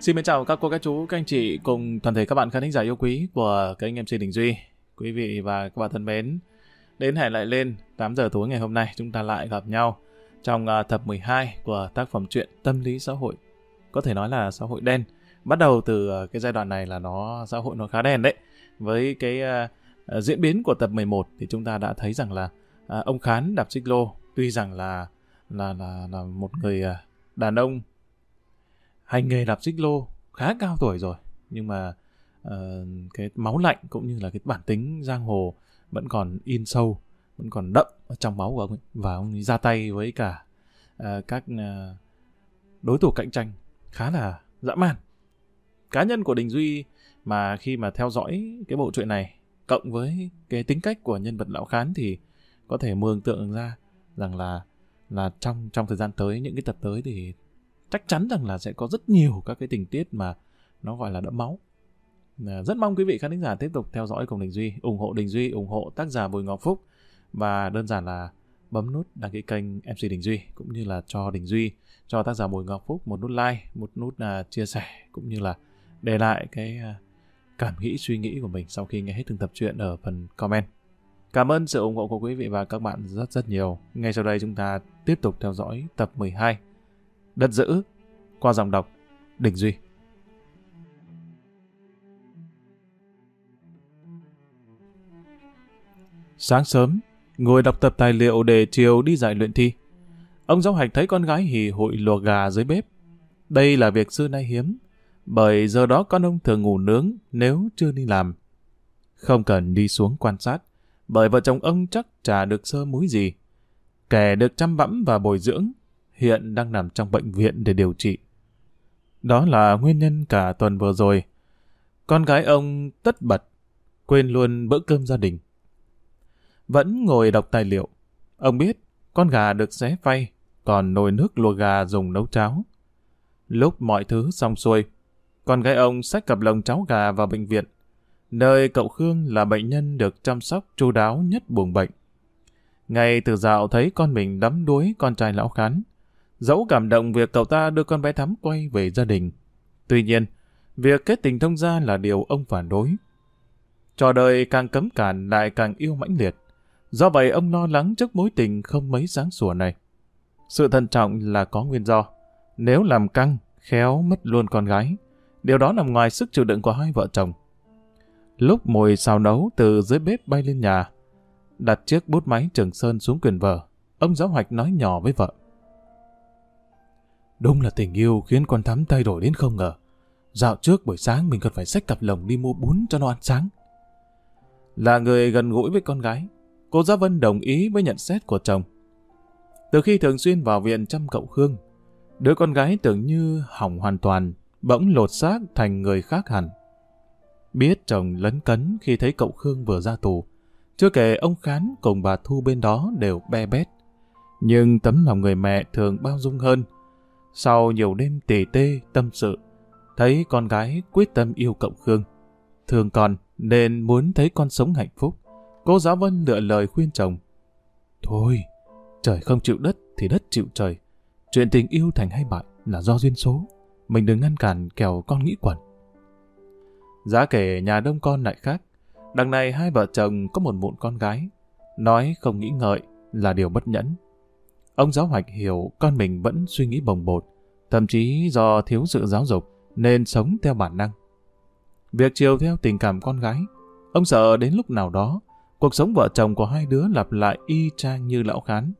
Xin mến chào các cô, các chú, các anh chị cùng toàn thể các bạn khán thính giả yêu quý của kênh MC Đình Duy. Quý vị và các bạn thân mến, đến hẹn lại lên 8 giờ tối ngày hôm nay chúng ta lại gặp nhau trong à, tập 12 của tác phẩm truyện Tâm lý xã hội. Có thể nói là xã hội đen. Bắt đầu từ à, cái giai đoạn này là nó xã hội nó khá đen đấy. Với cái uh, uh, diễn biến của tập 11 thì chúng ta đã thấy rằng là uh, ông Khán đạp xích lô tuy rằng là là là là một người uh, đàn ông hành nghề đạp xích lô khá cao tuổi rồi nhưng mà uh, cái máu lạnh cũng như là cái bản tính giang hồ vẫn còn in sâu vẫn còn đậm ở trong máu của ông ấy. Và ông ấy ra tay với cả uh, các uh, đối thủ cạnh tranh khá là dã man. Cá nhân của đình duy mà khi mà theo dõi cái bộ truyện này cộng với cái tính cách của nhân vật lão khán thì có thể mường tượng ra rằng là là trong trong thời gian tới những cái tập tới thì chắc chắn rằng là sẽ có rất nhiều các cái tình tiết mà nó gọi là đẫm máu. À, rất mong quý vị khán giả tiếp tục theo dõi cùng Đình Duy, ủng hộ Đình Duy, ủng hộ tác giả Bùi Ngọc Phúc và đơn giản là bấm nút đăng ký kênh MC Đình Duy cũng như là cho Đình Duy, cho tác giả Bùi Ngọc Phúc một nút like, một nút uh, chia sẻ cũng như là để lại cái uh, cảm nghĩ suy nghĩ của mình sau khi nghe hết từng tập truyện ở phần comment. Cảm ơn sự ủng hộ của quý vị và các bạn rất rất nhiều. Ngay sau đây chúng ta tiếp tục theo dõi tập 12 Đất giữ qua dòng đọc Đình Duy. Sáng sớm, ngồi đọc tập tài liệu để chiều đi dạy luyện thi. Ông giáo hạch thấy con gái hì hụi lùa gà dưới bếp. Đây là việc xưa nay hiếm, bởi giờ đó con ông thường ngủ nướng nếu chưa đi làm. Không cần đi xuống quan sát, bởi vợ chồng ông chắc chả được sơ múi gì. Kẻ được chăm bẵm và bồi dưỡng, hiện đang nằm trong bệnh viện để điều trị. Đó là nguyên nhân cả tuần vừa rồi. Con gái ông tất bật, quên luôn bữa cơm gia đình. Vẫn ngồi đọc tài liệu. Ông biết con gà được xé phay, còn nồi nước lùa gà dùng nấu cháo. Lúc mọi thứ xong xuôi, con gái ông xách cặp lồng cháo gà vào bệnh viện, nơi cậu Khương là bệnh nhân được chăm sóc chu đáo nhất buồng bệnh. Ngay từ dạo thấy con mình đắm đuối con trai lão khán, dẫu cảm động việc cậu ta đưa con bé Thắm quay về gia đình. Tuy nhiên, việc kết tình thông gia là điều ông phản đối. Trò đời càng cấm cản lại càng yêu mãnh liệt. Do vậy ông lo lắng trước mối tình không mấy sáng sủa này. Sự thận trọng là có nguyên do. Nếu làm căng, khéo mất luôn con gái. Điều đó nằm ngoài sức chịu đựng của hai vợ chồng. Lúc mùi xào nấu từ dưới bếp bay lên nhà, đặt chiếc bút máy Trường Sơn xuống quyền vợ, ông giáo hoạch nói nhỏ với vợ. Đúng là tình yêu khiến con thắm thay đổi đến không ngờ. Dạo trước buổi sáng mình cần phải xách cặp lồng đi mua bún cho nó ăn sáng. Là người gần gũi với con gái, cô gia Vân đồng ý với nhận xét của chồng. Từ khi thường xuyên vào viện chăm cậu Khương, đứa con gái tưởng như hỏng hoàn toàn, bỗng lột xác thành người khác hẳn. Biết chồng lấn cấn khi thấy cậu Khương vừa ra tù, chưa kể ông Khán cùng bà Thu bên đó đều be bét. Nhưng tấm lòng người mẹ thường bao dung hơn, sau nhiều đêm tỉ tê, tâm sự, thấy con gái quyết tâm yêu cậu Khương. Thương con nên muốn thấy con sống hạnh phúc. Cô giáo Vân lựa lời khuyên chồng. Thôi, trời không chịu đất thì đất chịu trời. Chuyện tình yêu thành hay bại là do duyên số. Mình đừng ngăn cản kẻo con nghĩ quẩn. Giá kể nhà đông con lại khác. Đằng này hai vợ chồng có một mụn con gái. Nói không nghĩ ngợi là điều bất nhẫn. Ông giáo hoạch hiểu con mình vẫn suy nghĩ bồng bột, thậm chí do thiếu sự giáo dục nên sống theo bản năng. Việc chiều theo tình cảm con gái, ông sợ đến lúc nào đó, cuộc sống vợ chồng của hai đứa lặp lại y chang như lão khán.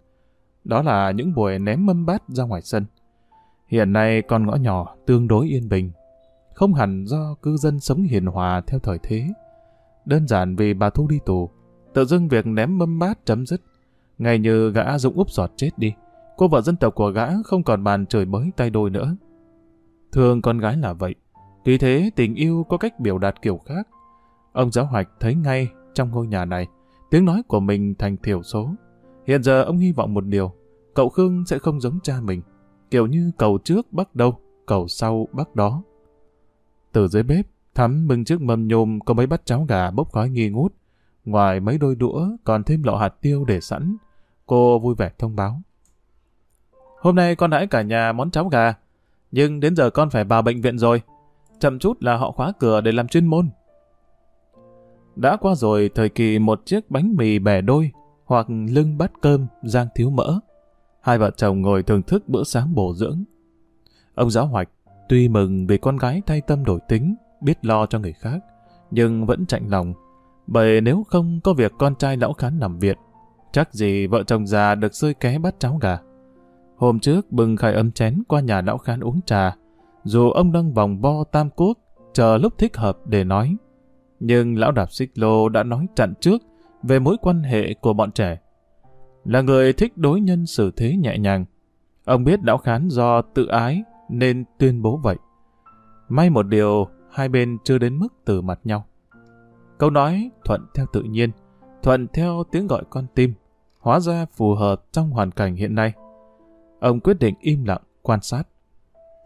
Đó là những buổi ném mâm bát ra ngoài sân. Hiện nay con ngõ nhỏ tương đối yên bình, không hẳn do cư dân sống hiền hòa theo thời thế. Đơn giản vì bà Thu đi tù, tự dưng việc ném mâm bát chấm dứt, ngay như gã Dũng úp giọt chết đi, cô vợ dân tộc của gã không còn bàn trời bới tay đôi nữa. Thường con gái là vậy, Tuy thế tình yêu có cách biểu đạt kiểu khác. Ông giáo hoạch thấy ngay trong ngôi nhà này, tiếng nói của mình thành thiểu số. Hiện giờ ông hy vọng một điều, cậu Khương sẽ không giống cha mình, kiểu như cầu trước bắt đâu, cầu sau bắt đó. Từ dưới bếp, Thắm bưng chiếc mâm nhôm có mấy bát cháo gà bốc khói nghi ngút. Ngoài mấy đôi đũa còn thêm lọ hạt tiêu để sẵn, Cô vui vẻ thông báo. Hôm nay con đãi cả nhà món cháo gà. Nhưng đến giờ con phải vào bệnh viện rồi. Chậm chút là họ khóa cửa để làm chuyên môn. Đã qua rồi thời kỳ một chiếc bánh mì bẻ đôi hoặc lưng bát cơm giang thiếu mỡ. Hai vợ chồng ngồi thưởng thức bữa sáng bổ dưỡng. Ông giáo hoạch tuy mừng vì con gái thay tâm đổi tính, biết lo cho người khác, nhưng vẫn chạnh lòng. Bởi nếu không có việc con trai lão khán nằm viện, chắc gì vợ chồng già được xơi ké bắt cháu gà. Hôm trước bừng khai âm chén qua nhà lão khán uống trà, dù ông đang vòng bo tam quốc, chờ lúc thích hợp để nói. Nhưng lão đạp xích lô đã nói chặn trước về mối quan hệ của bọn trẻ. Là người thích đối nhân xử thế nhẹ nhàng. Ông biết lão khán do tự ái nên tuyên bố vậy. May một điều, hai bên chưa đến mức từ mặt nhau. Câu nói thuận theo tự nhiên, thuận theo tiếng gọi con tim, hóa ra phù hợp trong hoàn cảnh hiện nay. Ông quyết định im lặng, quan sát.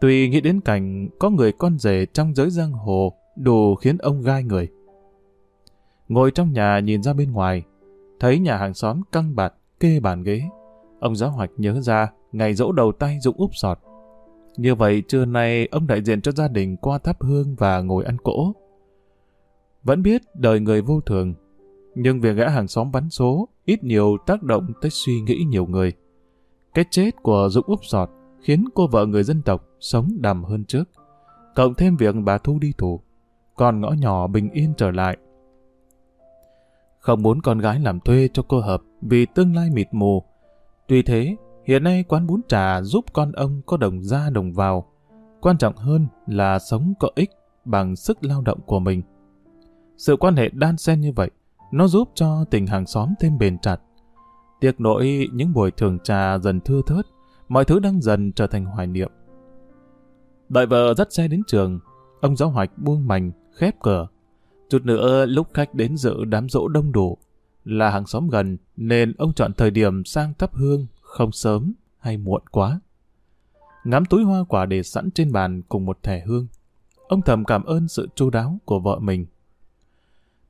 Tuy nghĩ đến cảnh có người con rể trong giới giang hồ đủ khiến ông gai người. Ngồi trong nhà nhìn ra bên ngoài, thấy nhà hàng xóm căng bạt, kê bàn ghế. Ông giáo hoạch nhớ ra ngày dỗ đầu tay dụng úp sọt. Như vậy trưa nay ông đại diện cho gia đình qua thắp hương và ngồi ăn cỗ. Vẫn biết đời người vô thường, nhưng việc gã hàng xóm bắn số ít nhiều tác động tới suy nghĩ nhiều người. Cái chết của Dũng úp sọt khiến cô vợ người dân tộc sống đầm hơn trước. Cộng thêm việc bà Thu đi tù, còn ngõ nhỏ bình yên trở lại. Không muốn con gái làm thuê cho cô hợp vì tương lai mịt mù. Tuy thế, hiện nay quán bún trà giúp con ông có đồng ra đồng vào. Quan trọng hơn là sống có ích bằng sức lao động của mình. Sự quan hệ đan xen như vậy, nó giúp cho tình hàng xóm thêm bền chặt. Tiếc nỗi những buổi thường trà dần thưa thớt, mọi thứ đang dần trở thành hoài niệm. Đợi vợ dắt xe đến trường, ông giáo hoạch buông mảnh, khép cửa. Chút nữa lúc khách đến dự đám dỗ đông đủ, là hàng xóm gần nên ông chọn thời điểm sang thắp hương không sớm hay muộn quá. Ngắm túi hoa quả để sẵn trên bàn cùng một thẻ hương. Ông thầm cảm ơn sự chu đáo của vợ mình.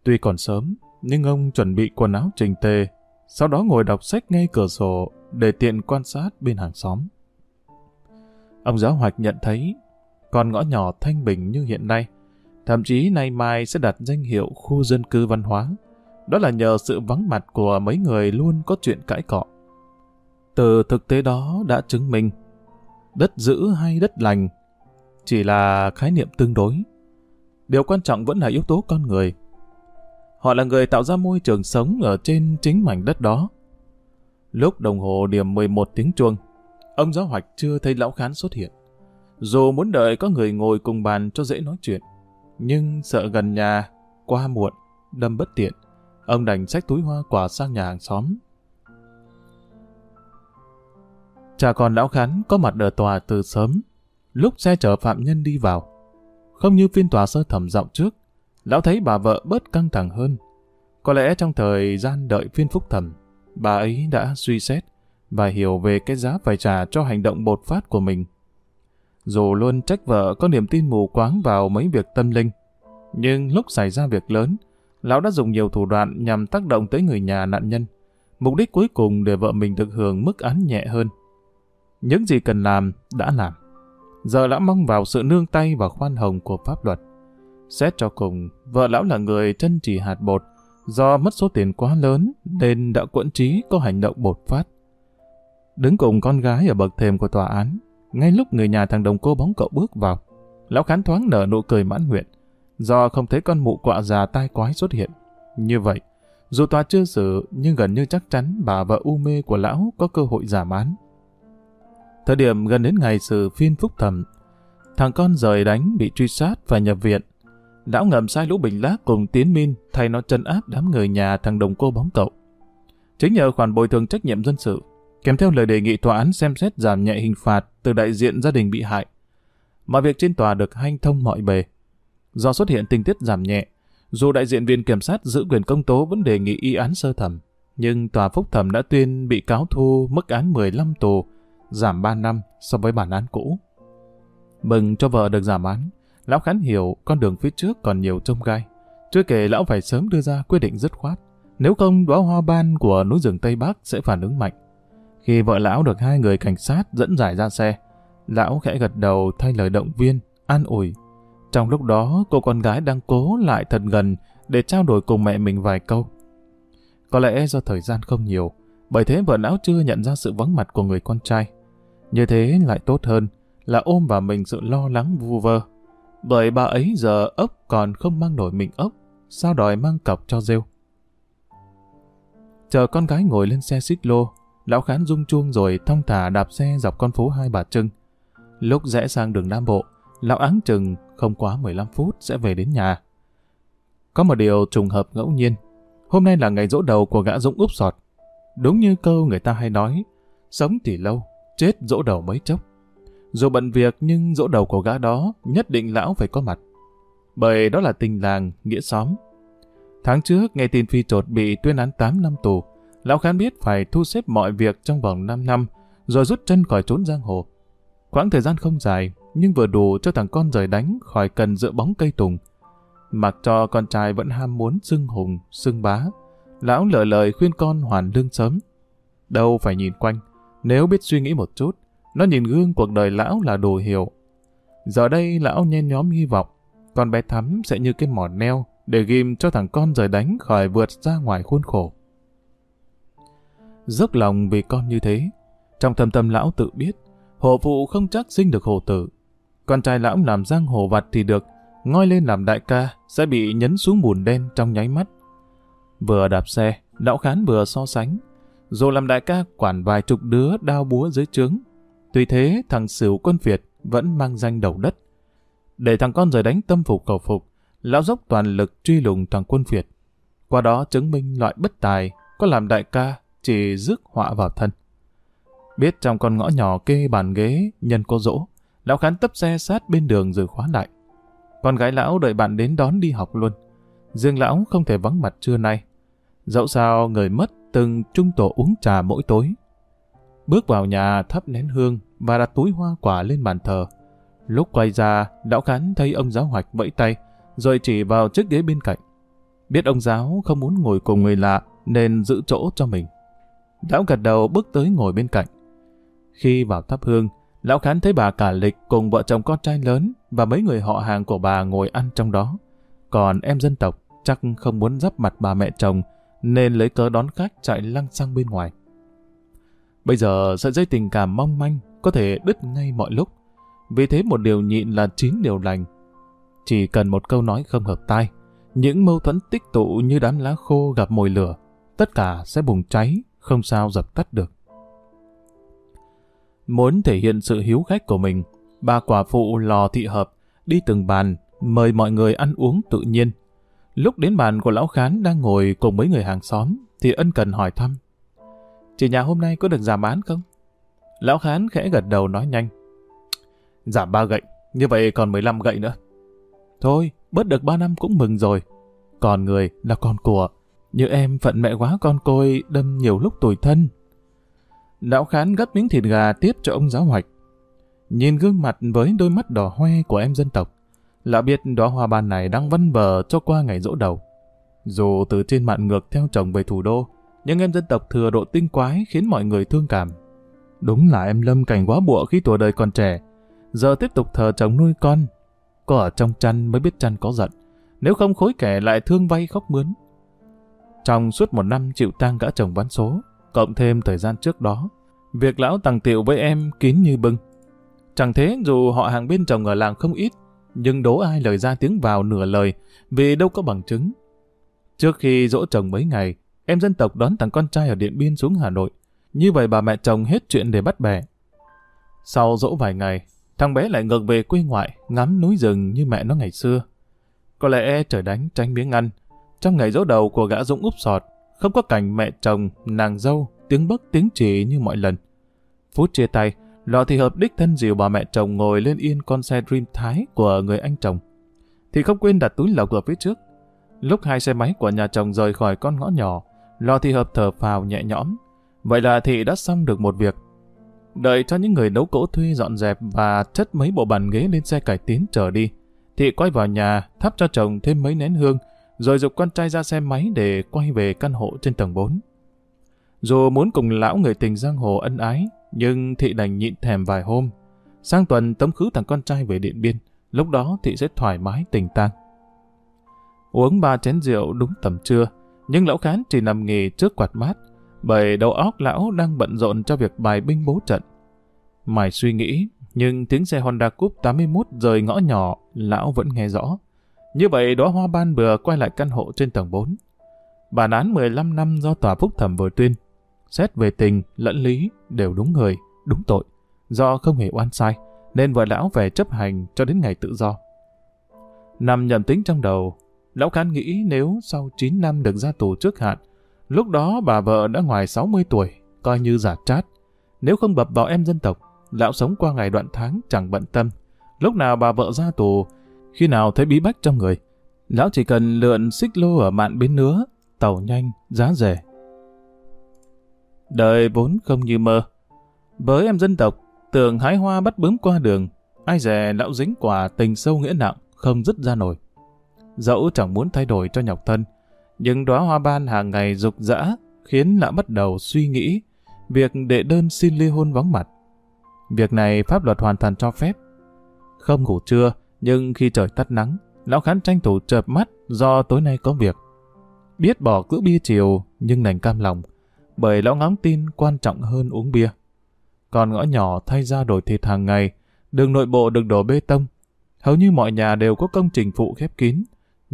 Tuy còn sớm, nhưng ông chuẩn bị quần áo trình tề, sau đó ngồi đọc sách ngay cửa sổ để tiện quan sát bên hàng xóm. Ông giáo hoạch nhận thấy, con ngõ nhỏ thanh bình như hiện nay, thậm chí nay mai sẽ đặt danh hiệu khu dân cư văn hóa. Đó là nhờ sự vắng mặt của mấy người luôn có chuyện cãi cọ. Từ thực tế đó đã chứng minh, đất giữ hay đất lành chỉ là khái niệm tương đối. Điều quan trọng vẫn là yếu tố con người. Họ là người tạo ra môi trường sống ở trên chính mảnh đất đó. Lúc đồng hồ điểm 11 tiếng chuông, ông giáo hoạch chưa thấy lão khán xuất hiện. Dù muốn đợi có người ngồi cùng bàn cho dễ nói chuyện, nhưng sợ gần nhà, qua muộn, đâm bất tiện, ông đành xách túi hoa quả sang nhà hàng xóm. Cha con lão khán có mặt ở tòa từ sớm, lúc xe chở phạm nhân đi vào. Không như phiên tòa sơ thẩm dạo trước, lão thấy bà vợ bớt căng thẳng hơn. Có lẽ trong thời gian đợi phiên phúc thẩm, bà ấy đã suy xét và hiểu về cái giá phải trả cho hành động bột phát của mình. Dù luôn trách vợ có niềm tin mù quáng vào mấy việc tâm linh, nhưng lúc xảy ra việc lớn, lão đã dùng nhiều thủ đoạn nhằm tác động tới người nhà nạn nhân, mục đích cuối cùng để vợ mình được hưởng mức án nhẹ hơn. Những gì cần làm, đã làm. Giờ lão mong vào sự nương tay và khoan hồng của pháp luật. Xét cho cùng, vợ lão là người chân chỉ hạt bột, do mất số tiền quá lớn nên đã quẫn trí có hành động bột phát. Đứng cùng con gái ở bậc thềm của tòa án, ngay lúc người nhà thằng đồng cô bóng cậu bước vào, lão khán thoáng nở nụ cười mãn nguyện, do không thấy con mụ quạ già tai quái xuất hiện. Như vậy, dù tòa chưa xử nhưng gần như chắc chắn bà vợ u mê của lão có cơ hội giảm án. Thời điểm gần đến ngày xử phiên phúc thẩm, thằng con rời đánh bị truy sát và nhập viện. Lão ngầm sai lũ bình lác cùng tiến min thay nó chân áp đám người nhà thằng đồng cô bóng cậu. Chính nhờ khoản bồi thường trách nhiệm dân sự, kèm theo lời đề nghị tòa án xem xét giảm nhẹ hình phạt từ đại diện gia đình bị hại. Mọi việc trên tòa được hanh thông mọi bề. Do xuất hiện tình tiết giảm nhẹ, dù đại diện viện kiểm sát giữ quyền công tố vẫn đề nghị y án sơ thẩm, nhưng tòa phúc thẩm đã tuyên bị cáo thu mức án 15 tù, giảm 3 năm so với bản án cũ. Mừng cho vợ được giảm án, lão khán hiểu con đường phía trước còn nhiều trông gai. Chưa kể lão phải sớm đưa ra quyết định dứt khoát, nếu không đóa hoa ban của núi rừng Tây Bắc sẽ phản ứng mạnh. Khi vợ lão được hai người cảnh sát dẫn giải ra xe, Lão khẽ gật đầu thay lời động viên, an ủi. Trong lúc đó, cô con gái đang cố lại thật gần để trao đổi cùng mẹ mình vài câu. Có lẽ do thời gian không nhiều, bởi thế vợ lão chưa nhận ra sự vắng mặt của người con trai. Như thế lại tốt hơn là ôm vào mình sự lo lắng vu vơ. Bởi bà ấy giờ ốc còn không mang nổi mình ốc, sao đòi mang cọc cho rêu. Chờ con gái ngồi lên xe xích lô, lão khán rung chuông rồi thong thả đạp xe dọc con phố Hai Bà Trưng. Lúc rẽ sang đường Nam Bộ, lão áng chừng không quá 15 phút sẽ về đến nhà. Có một điều trùng hợp ngẫu nhiên. Hôm nay là ngày dỗ đầu của gã Dũng úp sọt. Đúng như câu người ta hay nói, sống thì lâu, chết dỗ đầu mấy chốc. Dù bận việc nhưng dỗ đầu của gã đó nhất định lão phải có mặt. Bởi đó là tình làng, nghĩa xóm. Tháng trước nghe tin Phi Trột bị tuyên án 8 năm tù, lão khán biết phải thu xếp mọi việc trong vòng 5 năm, rồi rút chân khỏi trốn giang hồ. Quãng thời gian không dài, nhưng vừa đủ cho thằng con rời đánh khỏi cần dựa bóng cây tùng. Mặc cho con trai vẫn ham muốn xưng hùng, xưng bá, lão lỡ lời khuyên con hoàn lương sớm. Đâu phải nhìn quanh, nếu biết suy nghĩ một chút, nó nhìn gương cuộc đời lão là đồ hiểu. Giờ đây lão nhen nhóm hy vọng, con bé Thắm sẽ như cái mỏ neo để ghim cho thằng con rời đánh khỏi vượt ra ngoài khuôn khổ. Dốc lòng vì con như thế, trong thâm tâm lão tự biết, hộ phụ không chắc sinh được hồ tử. Con trai lão làm giang hồ vặt thì được, ngoi lên làm đại ca sẽ bị nhấn xuống bùn đen trong nháy mắt. Vừa đạp xe, lão khán vừa so sánh, rồi làm đại ca quản vài chục đứa đao búa dưới trướng. Tuy thế, thằng Sửu quân Việt vẫn mang danh đầu đất. Để thằng con rời đánh tâm phục cầu phục, lão dốc toàn lực truy lùng thằng quân Việt. Qua đó chứng minh loại bất tài, có làm đại ca chỉ rước họa vào thân. Biết trong con ngõ nhỏ kê bàn ghế, nhân cô dỗ, lão khán tấp xe sát bên đường rồi khóa lại. Con gái lão đợi bạn đến đón đi học luôn. Riêng lão không thể vắng mặt trưa nay. Dẫu sao người mất từng trung tổ uống trà mỗi tối. Bước vào nhà thắp nén hương và đặt túi hoa quả lên bàn thờ. Lúc quay ra, lão khán thấy ông giáo hoạch vẫy tay, rồi chỉ vào chiếc ghế bên cạnh. Biết ông giáo không muốn ngồi cùng người lạ nên giữ chỗ cho mình. Lão gật đầu bước tới ngồi bên cạnh. Khi vào thắp hương, lão khán thấy bà cả lịch cùng vợ chồng con trai lớn và mấy người họ hàng của bà ngồi ăn trong đó. Còn em dân tộc chắc không muốn dắp mặt bà mẹ chồng nên lấy cớ đón khách chạy lăng sang bên ngoài. Bây giờ sợi dây tình cảm mong manh có thể đứt ngay mọi lúc. Vì thế một điều nhịn là chín điều lành. Chỉ cần một câu nói không hợp tai, những mâu thuẫn tích tụ như đám lá khô gặp mồi lửa, tất cả sẽ bùng cháy, không sao dập tắt được. Muốn thể hiện sự hiếu khách của mình, bà quả phụ lò thị hợp đi từng bàn, mời mọi người ăn uống tự nhiên. Lúc đến bàn của lão khán đang ngồi cùng mấy người hàng xóm, thì ân cần hỏi thăm. Chị nhà hôm nay có được giảm bán không? Lão khán khẽ gật đầu nói nhanh. Giảm ba gậy, như vậy còn 15 gậy nữa. Thôi, bớt được 3 năm cũng mừng rồi. Còn người là con của. Như em phận mẹ quá con côi đâm nhiều lúc tủi thân. Lão khán gấp miếng thịt gà tiếp cho ông giáo hoạch. Nhìn gương mặt với đôi mắt đỏ hoe của em dân tộc, lão biết đóa hoa ban này đang vân vờ cho qua ngày dỗ đầu. Dù từ trên mạn ngược theo chồng về thủ đô, nhưng em dân tộc thừa độ tinh quái khiến mọi người thương cảm. Đúng là em lâm cảnh quá bụa khi tuổi đời còn trẻ, giờ tiếp tục thờ chồng nuôi con. Có ở trong chăn mới biết chăn có giận, nếu không khối kẻ lại thương vay khóc mướn. Trong suốt một năm chịu tang gã chồng bán số, cộng thêm thời gian trước đó, việc lão tàng tiệu với em kín như bưng. Chẳng thế dù họ hàng bên chồng ở làng không ít, nhưng đố ai lời ra tiếng vào nửa lời vì đâu có bằng chứng. Trước khi dỗ chồng mấy ngày, em dân tộc đón thằng con trai ở Điện Biên xuống Hà Nội. Như vậy bà mẹ chồng hết chuyện để bắt bè. Sau dỗ vài ngày, thằng bé lại ngược về quê ngoại, ngắm núi rừng như mẹ nó ngày xưa. Có lẽ trời đánh tránh miếng ăn. Trong ngày dỗ đầu của gã Dũng úp sọt, không có cảnh mẹ chồng, nàng dâu, tiếng bấc tiếng chỉ như mọi lần. Phút chia tay, lọ thì hợp đích thân dìu bà mẹ chồng ngồi lên yên con xe Dream Thái của người anh chồng. Thì không quên đặt túi lọc ở phía trước. Lúc hai xe máy của nhà chồng rời khỏi con ngõ nhỏ, lo thì hợp thở phào nhẹ nhõm. Vậy là thị đã xong được một việc. Đợi cho những người nấu cỗ thuê dọn dẹp và chất mấy bộ bàn ghế lên xe cải tiến trở đi. Thị quay vào nhà, thắp cho chồng thêm mấy nén hương, rồi dục con trai ra xe máy để quay về căn hộ trên tầng 4. Dù muốn cùng lão người tình giang hồ ân ái, nhưng thị đành nhịn thèm vài hôm. Sang tuần tống khứ thằng con trai về Điện Biên, lúc đó thị sẽ thoải mái tình tang. Uống ba chén rượu đúng tầm trưa, nhưng lão khán chỉ nằm nghỉ trước quạt mát, bởi đầu óc lão đang bận rộn cho việc bài binh bố trận. Mải suy nghĩ, nhưng tiếng xe Honda Coupe 81 rời ngõ nhỏ, lão vẫn nghe rõ. Như vậy đóa hoa ban bừa quay lại căn hộ trên tầng 4. Bản án 15 năm do tòa phúc thẩm vừa tuyên. Xét về tình, lẫn lý, đều đúng người, đúng tội. Do không hề oan sai, nên vợ lão về chấp hành cho đến ngày tự do. Nằm nhầm tính trong đầu, lão khán nghĩ nếu sau 9 năm được ra tù trước hạn, lúc đó bà vợ đã ngoài 60 tuổi, coi như giả trát. Nếu không bập vào em dân tộc, lão sống qua ngày đoạn tháng chẳng bận tâm. Lúc nào bà vợ ra tù, khi nào thấy bí bách trong người, lão chỉ cần lượn xích lô ở mạn bến nứa, tàu nhanh, giá rẻ. Đời vốn không như mơ. Với em dân tộc, tưởng hái hoa bắt bướm qua đường, ai dè lão dính quả tình sâu nghĩa nặng, không dứt ra nổi. Dẫu chẳng muốn thay đổi cho nhọc thân, nhưng đóa hoa ban hàng ngày rục rã khiến lão bắt đầu suy nghĩ việc đệ đơn xin ly hôn vắng mặt. Việc này pháp luật hoàn toàn cho phép. Không ngủ trưa, nhưng khi trời tắt nắng, lão khán tranh thủ chợp mắt do tối nay có việc. Biết bỏ cữ bia chiều, nhưng nành cam lòng, bởi lão ngóng tin quan trọng hơn uống bia. Còn ngõ nhỏ thay ra đổi thịt hàng ngày, đường nội bộ được đổ bê tông. Hầu như mọi nhà đều có công trình phụ khép kín.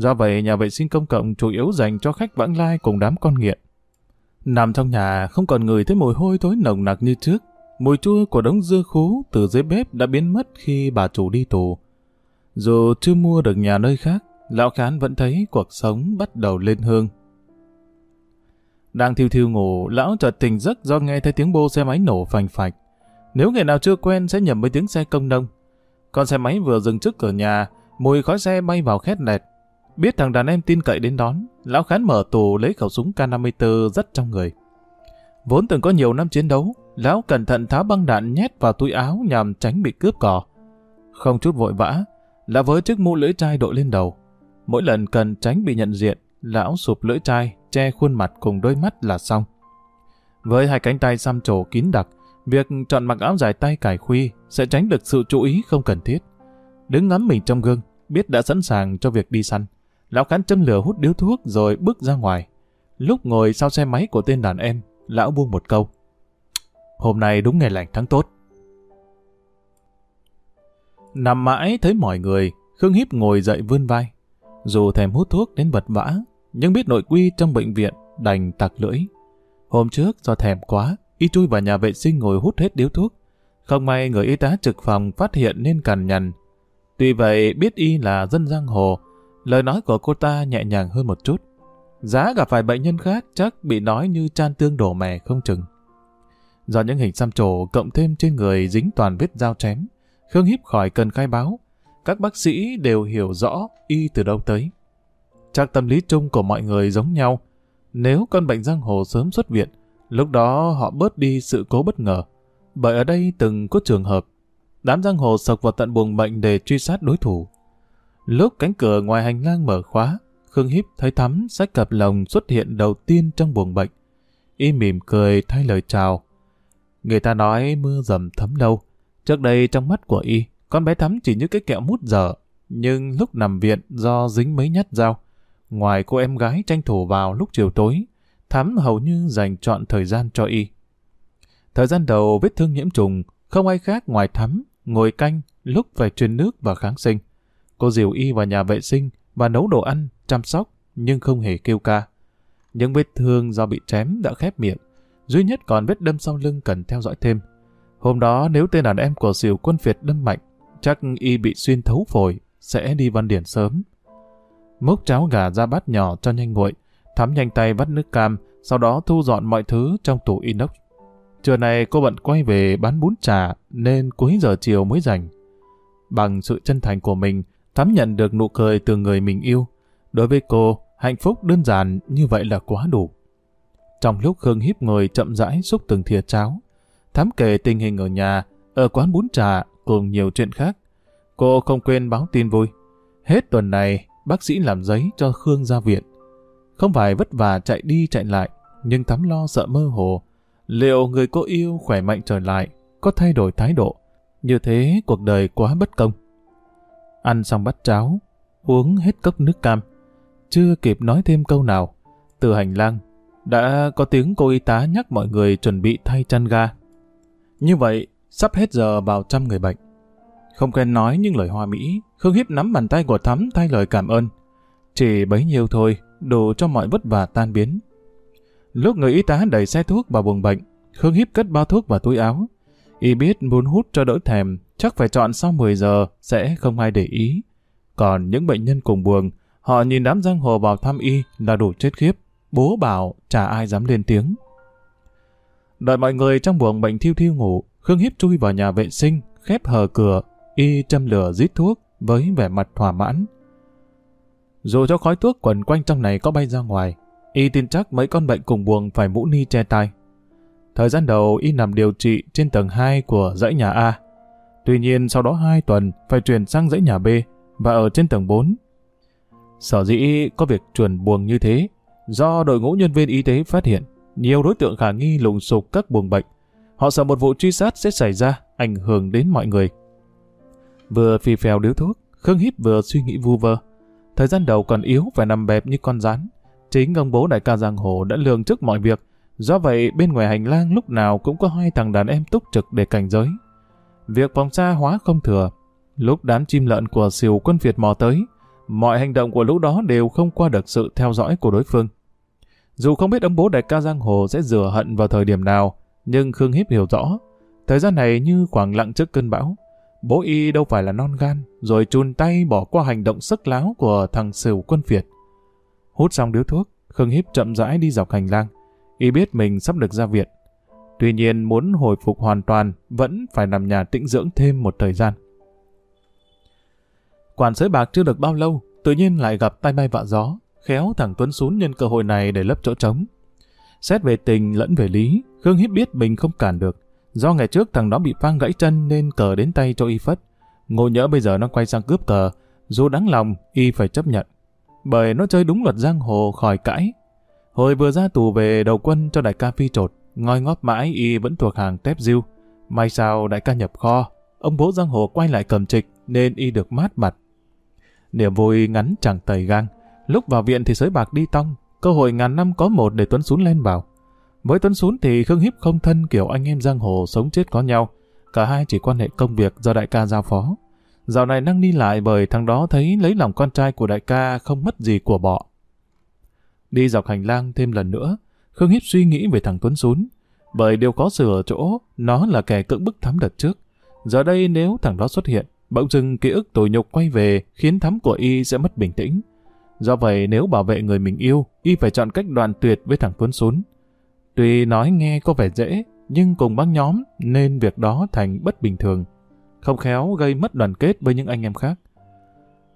Do vậy, nhà vệ sinh công cộng chủ yếu dành cho khách vãng lai cùng đám con nghiện. Nằm trong nhà không còn người thấy mùi hôi thối nồng nặc như trước. Mùi chua của đống dưa khú từ dưới bếp đã biến mất khi bà chủ đi tù. Dù chưa mua được nhà nơi khác, lão khán vẫn thấy cuộc sống bắt đầu lên hương. Đang thiêu thiêu ngủ, lão chợt tỉnh giấc do nghe thấy tiếng bô xe máy nổ phành phạch. Nếu người nào chưa quen sẽ nhầm với tiếng xe công nông. Con xe máy vừa dừng trước cửa nhà, mùi khói xe bay vào khét lẹt. Biết thằng đàn em tin cậy đến đón, lão khán mở tù lấy khẩu súng K54 rất trong người. Vốn từng có nhiều năm chiến đấu, lão cẩn thận tháo băng đạn nhét vào túi áo nhằm tránh bị cướp cò. Không chút vội vã, lão với chiếc mũ lưỡi chai đội lên đầu. Mỗi lần cần tránh bị nhận diện, lão sụp lưỡi chai, che khuôn mặt cùng đôi mắt là xong. Với hai cánh tay xăm trổ kín đặc, việc chọn mặc áo dài tay cải khuy sẽ tránh được sự chú ý không cần thiết. Đứng ngắm mình trong gương, biết đã sẵn sàng cho việc đi săn. Lão khán châm lửa hút điếu thuốc rồi bước ra ngoài. Lúc ngồi sau xe máy của tên đàn em, lão buông một câu. Hôm nay đúng ngày lành tháng tốt. Nằm mãi thấy mọi người, Khương Hiếp ngồi dậy vươn vai. Dù thèm hút thuốc đến vật vã, nhưng biết nội quy trong bệnh viện đành tặc lưỡi. Hôm trước do thèm quá, y chui vào nhà vệ sinh ngồi hút hết điếu thuốc. Không may người y tá trực phòng phát hiện nên cằn nhằn. Tuy vậy biết y là dân giang hồ, lời nói của cô ta nhẹ nhàng hơn một chút. Giá gặp phải bệnh nhân khác chắc bị nói như chan tương đổ mè không chừng. Do những hình xăm trổ cộng thêm trên người dính toàn vết dao chém, Khương Hiếp khỏi cần khai báo. Các bác sĩ đều hiểu rõ y từ đâu tới. Chắc tâm lý chung của mọi người giống nhau. Nếu con bệnh giang hồ sớm xuất viện, lúc đó họ bớt đi sự cố bất ngờ. Bởi ở đây từng có trường hợp, đám giang hồ sộc vào tận buồng bệnh để truy sát đối thủ. Lúc cánh cửa ngoài hành lang mở khóa, Khương Hiếp thấy Thắm sách cặp lồng xuất hiện đầu tiên trong buồng bệnh. Y mỉm cười thay lời chào. Người ta nói mưa dầm thấm lâu. Trước đây trong mắt của Y, con bé Thắm chỉ như cái kẹo mút dở. Nhưng lúc nằm viện do dính mấy nhát dao, ngoài cô em gái tranh thủ vào lúc chiều tối, Thắm hầu như dành trọn thời gian cho Y. Thời gian đầu vết thương nhiễm trùng, không ai khác ngoài Thắm, ngồi canh, lúc phải truyền nước và kháng sinh. Cô dìu Y vào nhà vệ sinh và nấu đồ ăn, chăm sóc, nhưng không hề kêu ca. Những vết thương do bị chém đã khép miệng, duy nhất còn vết đâm sau lưng cần theo dõi thêm. Hôm đó nếu tên đàn em của diều quân Việt đâm mạnh, chắc y bị xuyên thấu phổi, sẽ đi văn điển sớm. Múc cháo gà ra bát nhỏ cho nhanh nguội, thắm nhanh tay vắt nước cam, sau đó thu dọn mọi thứ trong tủ inox. Trưa này cô bận quay về bán bún trà nên cuối giờ chiều mới rảnh. Bằng sự chân thành của mình, Thắm nhận được nụ cười từ người mình yêu. Đối với cô, hạnh phúc đơn giản như vậy là quá đủ. Trong lúc Khương Hiếp ngồi chậm rãi xúc từng thìa cháo, Thắm kể tình hình ở nhà, ở quán bún trà cùng nhiều chuyện khác. Cô không quên báo tin vui. Hết tuần này, bác sĩ làm giấy cho Khương ra viện. Không phải vất vả chạy đi chạy lại, nhưng Thắm lo sợ mơ hồ. Liệu người cô yêu khỏe mạnh trở lại, có thay đổi thái độ? Như thế cuộc đời quá bất công. Ăn xong bát cháo, uống hết cốc nước cam. Chưa kịp nói thêm câu nào. Từ hành lang, đã có tiếng cô y tá nhắc mọi người chuẩn bị thay chăn ga. Như vậy, sắp hết giờ vào trăm người bệnh. Không quen nói những lời hoa mỹ, Khương Hiếp nắm bàn tay của Thắm thay lời cảm ơn. Chỉ bấy nhiêu thôi, đủ cho mọi vất vả tan biến. Lúc người y tá đẩy xe thuốc vào buồng bệnh, Khương Hiếp cất bao thuốc vào túi áo. Y biết muốn hút cho đỡ thèm, chắc phải chọn sau 10 giờ, sẽ không ai để ý. Còn những bệnh nhân cùng buồng, họ nhìn đám giang hồ vào thăm y là đủ chết khiếp. Bố bảo chả ai dám lên tiếng. Đợi mọi người trong buồng bệnh thiêu thiêu ngủ, Khương Hiếp chui vào nhà vệ sinh, khép hờ cửa, y châm lửa rít thuốc với vẻ mặt thỏa mãn. Dù cho khói thuốc quẩn quanh trong này có bay ra ngoài, y tin chắc mấy con bệnh cùng buồng phải mũ ni che tai. Thời gian đầu y nằm điều trị trên tầng 2 của dãy nhà A. Tuy nhiên sau đó 2 tuần phải chuyển sang dãy nhà B và ở trên tầng 4. Sở dĩ có việc chuyển buồng như thế do đội ngũ nhân viên y tế phát hiện nhiều đối tượng khả nghi lùng sục các buồng bệnh. Họ sợ một vụ truy sát sẽ xảy ra, ảnh hưởng đến mọi người. Vừa phì phèo điếu thuốc, Khương Hít vừa suy nghĩ vu vơ. Thời gian đầu còn yếu phải nằm bẹp như con rắn. Chính ông bố đại ca Giang Hồ đã lường trước mọi việc. Do vậy, bên ngoài hành lang lúc nào cũng có hai thằng đàn em túc trực để cảnh giới. Việc phòng xa hóa không thừa. Lúc đám chim lợn của siêu quân Việt mò tới, mọi hành động của lũ đó đều không qua được sự theo dõi của đối phương. Dù không biết ông bố đại ca Giang Hồ sẽ rửa hận vào thời điểm nào, nhưng Khương Hiếp hiểu rõ, thời gian này như khoảng lặng trước cơn bão. Bố y đâu phải là non gan, rồi chun tay bỏ qua hành động sức láo của thằng sửu quân Việt. Hút xong điếu thuốc, Khương Hiếp chậm rãi đi dọc hành lang. Y biết mình sắp được ra viện. Tuy nhiên muốn hồi phục hoàn toàn vẫn phải nằm nhà tĩnh dưỡng thêm một thời gian. Quản sới bạc chưa được bao lâu, tự nhiên lại gặp tay bay vạ gió, khéo thằng Tuấn xuống nhân cơ hội này để lấp chỗ trống. Xét về tình lẫn về lý, Khương Hiếp biết mình không cản được. Do ngày trước thằng đó bị phang gãy chân nên cờ đến tay cho y phất. Ngộ nhỡ bây giờ nó quay sang cướp cờ, dù đáng lòng, y phải chấp nhận. Bởi nó chơi đúng luật giang hồ khỏi cãi. Hồi vừa ra tù về đầu quân cho đại ca phi trột, ngoi ngóp mãi y vẫn thuộc hàng tép diêu. May sao đại ca nhập kho, ông bố giang hồ quay lại cầm trịch nên y được mát mặt. Niềm vui ngắn chẳng tầy gang. Lúc vào viện thì sới bạc đi tong, cơ hội ngàn năm có một để Tuấn Sún lên vào. Với Tuấn Sún thì Khương Hiếp không thân kiểu anh em giang hồ sống chết có nhau. Cả hai chỉ quan hệ công việc do đại ca giao phó. Dạo này năng đi lại bởi thằng đó thấy lấy lòng con trai của đại ca không mất gì của bọ. Đi dọc hành lang thêm lần nữa, Khương Hiếp suy nghĩ về thằng Tuấn Sún. Bởi điều có sửa ở chỗ, nó là kẻ cưỡng bức thắm đợt trước. Giờ đây nếu thằng đó xuất hiện, bỗng dưng ký ức tồi nhục quay về khiến thắm của y sẽ mất bình tĩnh. Do vậy nếu bảo vệ người mình yêu, y phải chọn cách đoạn tuyệt với thằng Tuấn Sún. Tuy nói nghe có vẻ dễ, nhưng cùng băng nhóm nên việc đó thành bất bình thường. Không khéo gây mất đoàn kết với những anh em khác.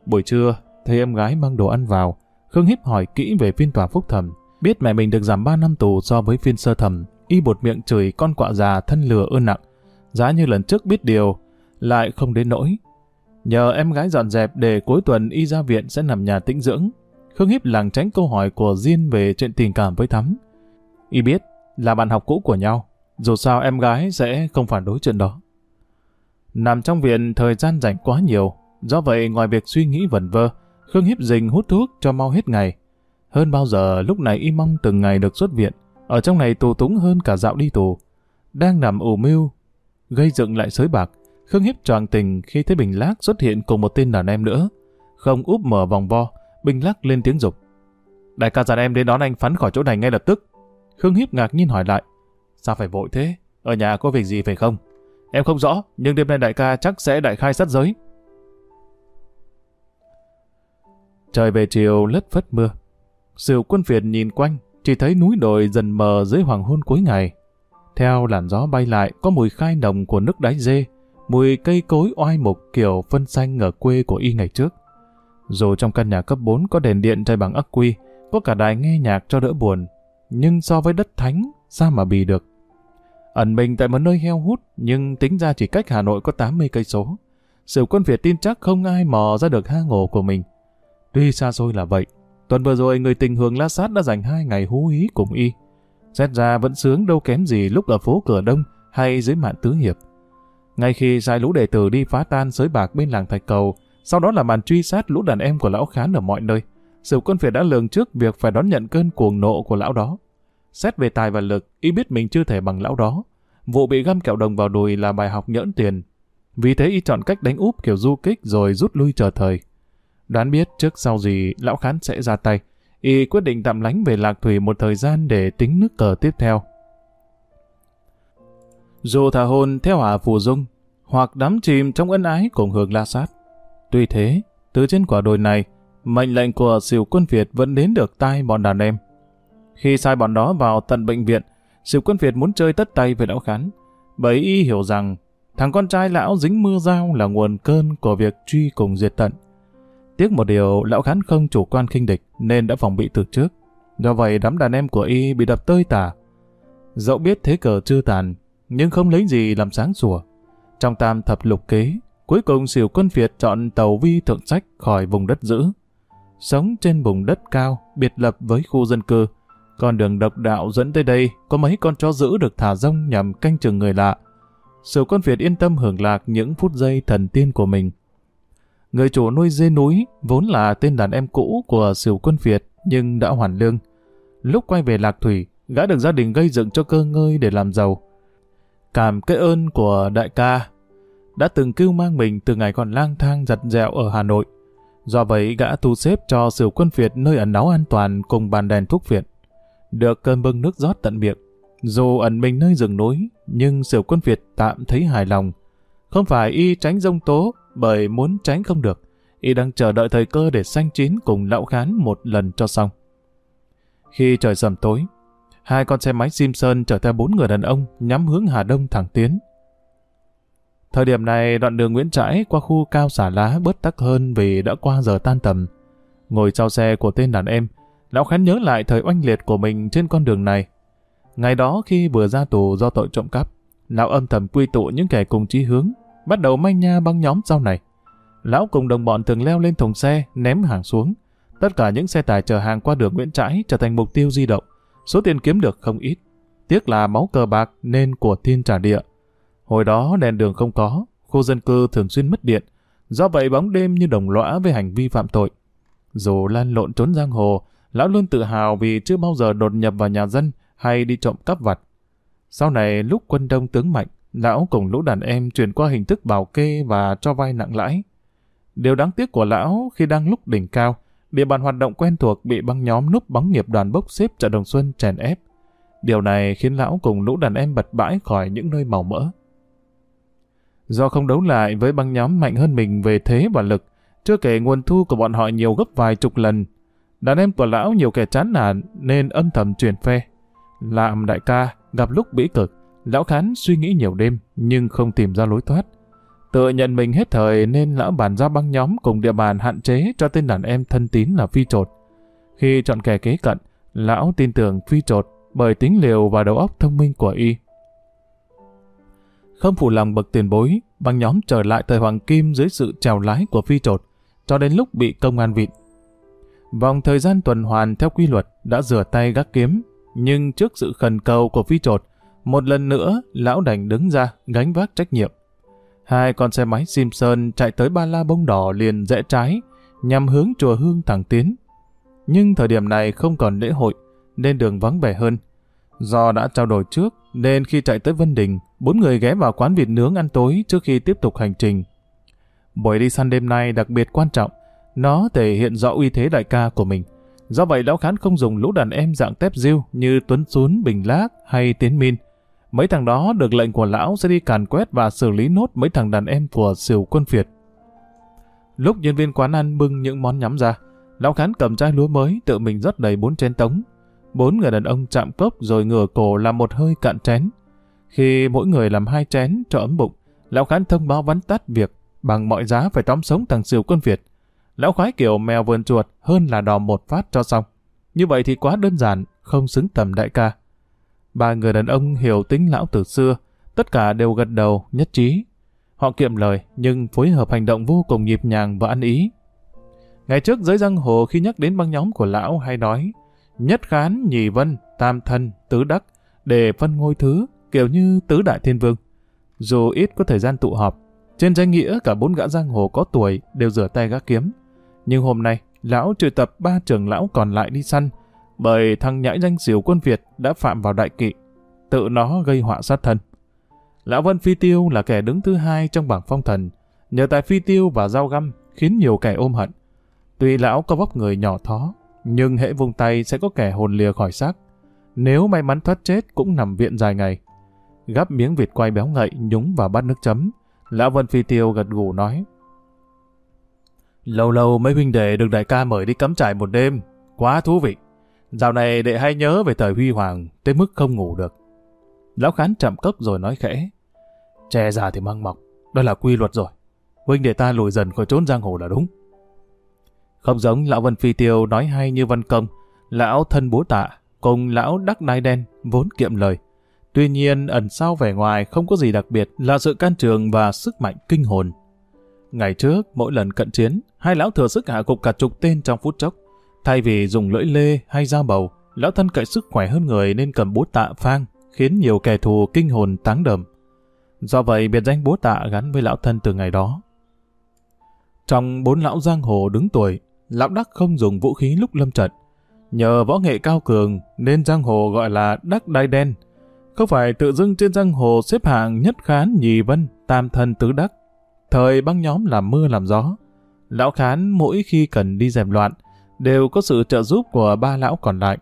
Buổi trưa, thấy em gái mang đồ ăn vào, Khương Hiếp hỏi kỹ về phiên tòa phúc thẩm. Biết mẹ mình được giảm 3 năm tù so với phiên sơ thẩm, y bột miệng chửi con quạ già thân lừa ơn nặng. Giá như lần trước biết điều, lại không đến nỗi. Nhờ em gái dọn dẹp để cuối tuần y ra viện sẽ nằm nhà tĩnh dưỡng. Khương Hiếp làng tránh câu hỏi của Diên về chuyện tình cảm với Thắm. Y biết là bạn học cũ của nhau, dù sao em gái sẽ không phản đối chuyện đó. Nằm trong viện thời gian rảnh quá nhiều, do vậy ngoài việc suy nghĩ vẩn vơ, Khương Hiếp dình hút thuốc cho mau hết ngày. Hơn bao giờ lúc này y mong từng ngày được xuất viện, ở trong này tù túng hơn cả dạo đi tù. Đang nằm ủ mưu, gây dựng lại sới bạc, Khương Hiếp tròn tình khi thấy Bình Lác xuất hiện cùng một tên đàn em nữa. Không úp mở vòng vo, Bình Lác lên tiếng dục. Đại ca dàn em đến đón anh phắn khỏi chỗ này ngay lập tức. Khương Hiếp ngạc nhiên hỏi lại. Sao phải vội thế? Ở nhà có việc gì phải không? Em không rõ, nhưng đêm nay đại ca chắc sẽ đại khai sát giới. Trời về chiều lất phất mưa. Sự quân phiệt nhìn quanh, chỉ thấy núi đồi dần mờ dưới hoàng hôn cuối ngày. Theo làn gió bay lại có mùi khai nồng của nước đáy dê, mùi cây cối oai mục kiểu phân xanh ở quê của y ngày trước. Dù trong căn nhà cấp 4 có đèn điện chạy bằng ắc quy, có cả đài nghe nhạc cho đỡ buồn, nhưng so với đất thánh, sao mà bì được. Ẩn mình tại một nơi heo hút, nhưng tính ra chỉ cách Hà Nội có 80 cây số. sự quân Việt tin chắc không ai mò ra được hang ổ của mình. Tuy xa xôi là vậy, tuần vừa rồi người tình hưởng La Sát đã dành hai ngày hú hí cùng y. Xét ra vẫn sướng đâu kém gì lúc ở phố Cửa Đông hay dưới mạn Tứ Hiệp. Ngay khi sai lũ đệ tử đi phá tan sới bạc bên làng Thạch Cầu, sau đó là màn truy sát lũ đàn em của lão khán ở mọi nơi, Sửu quân phiệt đã lường trước việc phải đón nhận cơn cuồng nộ của lão đó. Xét về tài và lực, y biết mình chưa thể bằng lão đó. Vụ bị găm kẹo đồng vào đùi là bài học nhẫn tiền. Vì thế y chọn cách đánh úp kiểu du kích rồi rút lui chờ thời. Đoán biết trước sau gì lão khán sẽ ra tay, y quyết định tạm lánh về Lạc Thủy một thời gian để tính nước cờ tiếp theo. Dù thả hồn theo hỏa phù dung, hoặc đắm chìm trong ân ái cùng hưởng la sát. Tuy thế, từ trên quả đồi này, mệnh lệnh của siêu quân Việt vẫn đến được tai bọn đàn em. Khi sai bọn đó vào tận bệnh viện, siêu quân Việt muốn chơi tất tay với lão khán, bởi y hiểu rằng thằng con trai lão dính mưa dao là nguồn cơn của việc truy cùng diệt tận. Tiếc một điều, lão khán không chủ quan khinh địch nên đã phòng bị từ trước. Do vậy đám đàn em của y bị đập tơi tả. Dẫu biết thế cờ chưa tàn, nhưng không lấy gì làm sáng sủa. Trong tam thập lục kế, cuối cùng xỉu quân Việt chọn tàu vi thượng sách khỏi vùng đất giữ. Sống trên vùng đất cao, biệt lập với khu dân cư. Con đường độc đạo dẫn tới đây, có mấy con chó giữ được thả rông nhằm canh chừng người lạ. Sửu quân Việt yên tâm hưởng lạc những phút giây thần tiên của mình. Người chủ nuôi dê núi vốn là tên đàn em cũ của Sửu quân Việt nhưng đã hoàn lương. Lúc quay về Lạc Thủy, gã được gia đình gây dựng cho cơ ngơi để làm giàu. Cảm cái ơn của đại ca đã từng cứu mang mình từ ngày còn lang thang giặt dẹo ở Hà Nội. Do vậy gã tu xếp cho Sửu quân Việt nơi ẩn náu an toàn cùng bàn đèn thuốc viện. Được cơn bưng nước rót tận miệng. Dù ẩn mình nơi rừng núi, nhưng Sửu quân Việt tạm thấy hài lòng. Không phải y tránh rông tố, bởi muốn tránh không được. Y đang chờ đợi thời cơ để sanh chín cùng lão khán một lần cho xong. Khi trời sầm tối, hai con xe máy Simpson chở theo bốn người đàn ông nhắm hướng Hà Đông thẳng tiến. Thời điểm này đoạn đường Nguyễn Trãi qua khu cao xả lá bớt tắc hơn vì đã qua giờ tan tầm. Ngồi sau xe của tên đàn em, lão khán nhớ lại thời oanh liệt của mình trên con đường này. Ngày đó khi vừa ra tù do tội trộm cắp, lão âm thầm quy tụ những kẻ cùng chí hướng, bắt đầu manh nha băng nhóm sau này. Lão cùng đồng bọn thường leo lên thùng xe, ném hàng xuống. Tất cả những xe tải chở hàng qua đường Nguyễn Trãi trở thành mục tiêu di động. Số tiền kiếm được không ít. Tiếc là máu cờ bạc nên của thiên trả địa. Hồi đó đèn đường không có, khu dân cư thường xuyên mất điện. Do vậy bóng đêm như đồng lõa với hành vi phạm tội. Dù lan lộn trốn giang hồ, lão luôn tự hào vì chưa bao giờ đột nhập vào nhà dân hay đi trộm cắp vặt. Sau này lúc quân đông tướng mạnh, lão cùng lũ đàn em chuyển qua hình thức bảo kê và cho vay nặng lãi. Điều đáng tiếc của lão khi đang lúc đỉnh cao, địa bàn hoạt động quen thuộc bị băng nhóm núp bóng nghiệp đoàn bốc xếp chợ Đồng Xuân chèn ép. Điều này khiến lão cùng lũ đàn em bật bãi khỏi những nơi màu mỡ. Do không đấu lại với băng nhóm mạnh hơn mình về thế và lực, chưa kể nguồn thu của bọn họ nhiều gấp vài chục lần. Đàn em của lão nhiều kẻ chán nản nên âm thầm chuyển phe. Làm đại ca, gặp lúc bĩ cực, lão khán suy nghĩ nhiều đêm nhưng không tìm ra lối thoát. Tự nhận mình hết thời nên lão bàn ra băng nhóm cùng địa bàn hạn chế cho tên đàn em thân tín là phi trột. Khi chọn kẻ kế cận, lão tin tưởng phi trột bởi tính liều và đầu óc thông minh của y. Không phụ lòng bậc tiền bối, băng nhóm trở lại thời Hoàng Kim dưới sự trèo lái của phi trột, cho đến lúc bị công an vịn. Vòng thời gian tuần hoàn theo quy luật đã rửa tay gác kiếm, nhưng trước sự khẩn cầu của phi trột, một lần nữa lão đành đứng ra gánh vác trách nhiệm. Hai con xe máy Simpson chạy tới ba la bông đỏ liền rẽ trái, nhằm hướng chùa Hương thẳng tiến. Nhưng thời điểm này không còn lễ hội, nên đường vắng vẻ hơn. Do đã trao đổi trước, nên khi chạy tới Vân Đình, bốn người ghé vào quán vịt nướng ăn tối trước khi tiếp tục hành trình. Buổi đi săn đêm nay đặc biệt quan trọng, nó thể hiện rõ uy thế đại ca của mình. Do vậy lão khán không dùng lũ đàn em dạng tép diêu như Tuấn Xuân, Bình Lác hay Tiến Min. Mấy thằng đó được lệnh của lão sẽ đi càn quét và xử lý nốt mấy thằng đàn em của siêu quân việt. Lúc nhân viên quán ăn bưng những món nhắm ra, lão khán cầm chai lúa mới tự mình rót đầy bốn chén tống. Bốn người đàn ông chạm cốc rồi ngửa cổ làm một hơi cạn chén. Khi mỗi người làm hai chén cho ấm bụng, lão khán thông báo vắn tắt việc bằng mọi giá phải tóm sống thằng siêu quân Việt. Lão khoái kiểu mèo vườn chuột hơn là đò một phát cho xong. Như vậy thì quá đơn giản, không xứng tầm đại ca. Ba người đàn ông hiểu tính lão từ xưa, tất cả đều gật đầu, nhất trí. Họ kiệm lời, nhưng phối hợp hành động vô cùng nhịp nhàng và ăn ý. Ngày trước giới giang hồ khi nhắc đến băng nhóm của lão hay nói nhất khán, nhì vân, tam thân, tứ đắc để phân ngôi thứ kiểu như tứ đại thiên vương. Dù ít có thời gian tụ họp, trên danh nghĩa cả bốn gã giang hồ có tuổi đều rửa tay gác kiếm. Nhưng hôm nay, lão trừ tập ba trưởng lão còn lại đi săn, bởi thằng nhãi danh diều quân Việt đã phạm vào đại kỵ, tự nó gây họa sát thân. Lão Vân Phi Tiêu là kẻ đứng thứ hai trong bảng phong thần, nhờ tài phi tiêu và dao găm khiến nhiều kẻ ôm hận. Tuy lão có vóc người nhỏ thó, nhưng hệ vùng tay sẽ có kẻ hồn lìa khỏi xác. Nếu may mắn thoát chết cũng nằm viện dài ngày. Gắp miếng vịt quay béo ngậy nhúng vào bát nước chấm. Lão Vân Phi Tiêu gật gù nói. Lâu lâu mấy huynh đệ được đại ca mời đi cắm trại một đêm. Quá thú vị. Dạo này đệ hay nhớ về thời huy hoàng, tới mức không ngủ được. Lão Khán chậm cốc rồi nói khẽ. Che già thì mang mọc, đó là quy luật rồi. Huynh đệ ta lùi dần khỏi trốn giang hồ là đúng. Không giống lão Vân Phi Tiêu nói hay như Văn Công, lão thân bố tạ, cùng lão Đắc đai Đen vốn kiệm lời. Tuy nhiên ẩn sau vẻ ngoài không có gì đặc biệt là sự can trường và sức mạnh kinh hồn. Ngày trước, mỗi lần cận chiến, hai lão thừa sức hạ cục cả chục tên trong phút chốc. Thay vì dùng lưỡi lê hay dao bầu, lão thân cậy sức khỏe hơn người nên cầm búa tạ phang, khiến nhiều kẻ thù kinh hồn táng đầm. Do vậy biệt danh búa tạ gắn với lão thân từ ngày đó. Trong bốn lão giang hồ đứng tuổi, lão đắc không dùng vũ khí lúc lâm trận. Nhờ võ nghệ cao cường nên giang hồ gọi là đắc đai đen. Không phải tự dưng trên giang hồ xếp hạng nhất khán nhì vân, tam thân tứ đắc. Thời băng nhóm làm mưa làm gió. Lão khán mỗi khi cần đi dèm loạn, đều có sự trợ giúp của ba lão còn lại.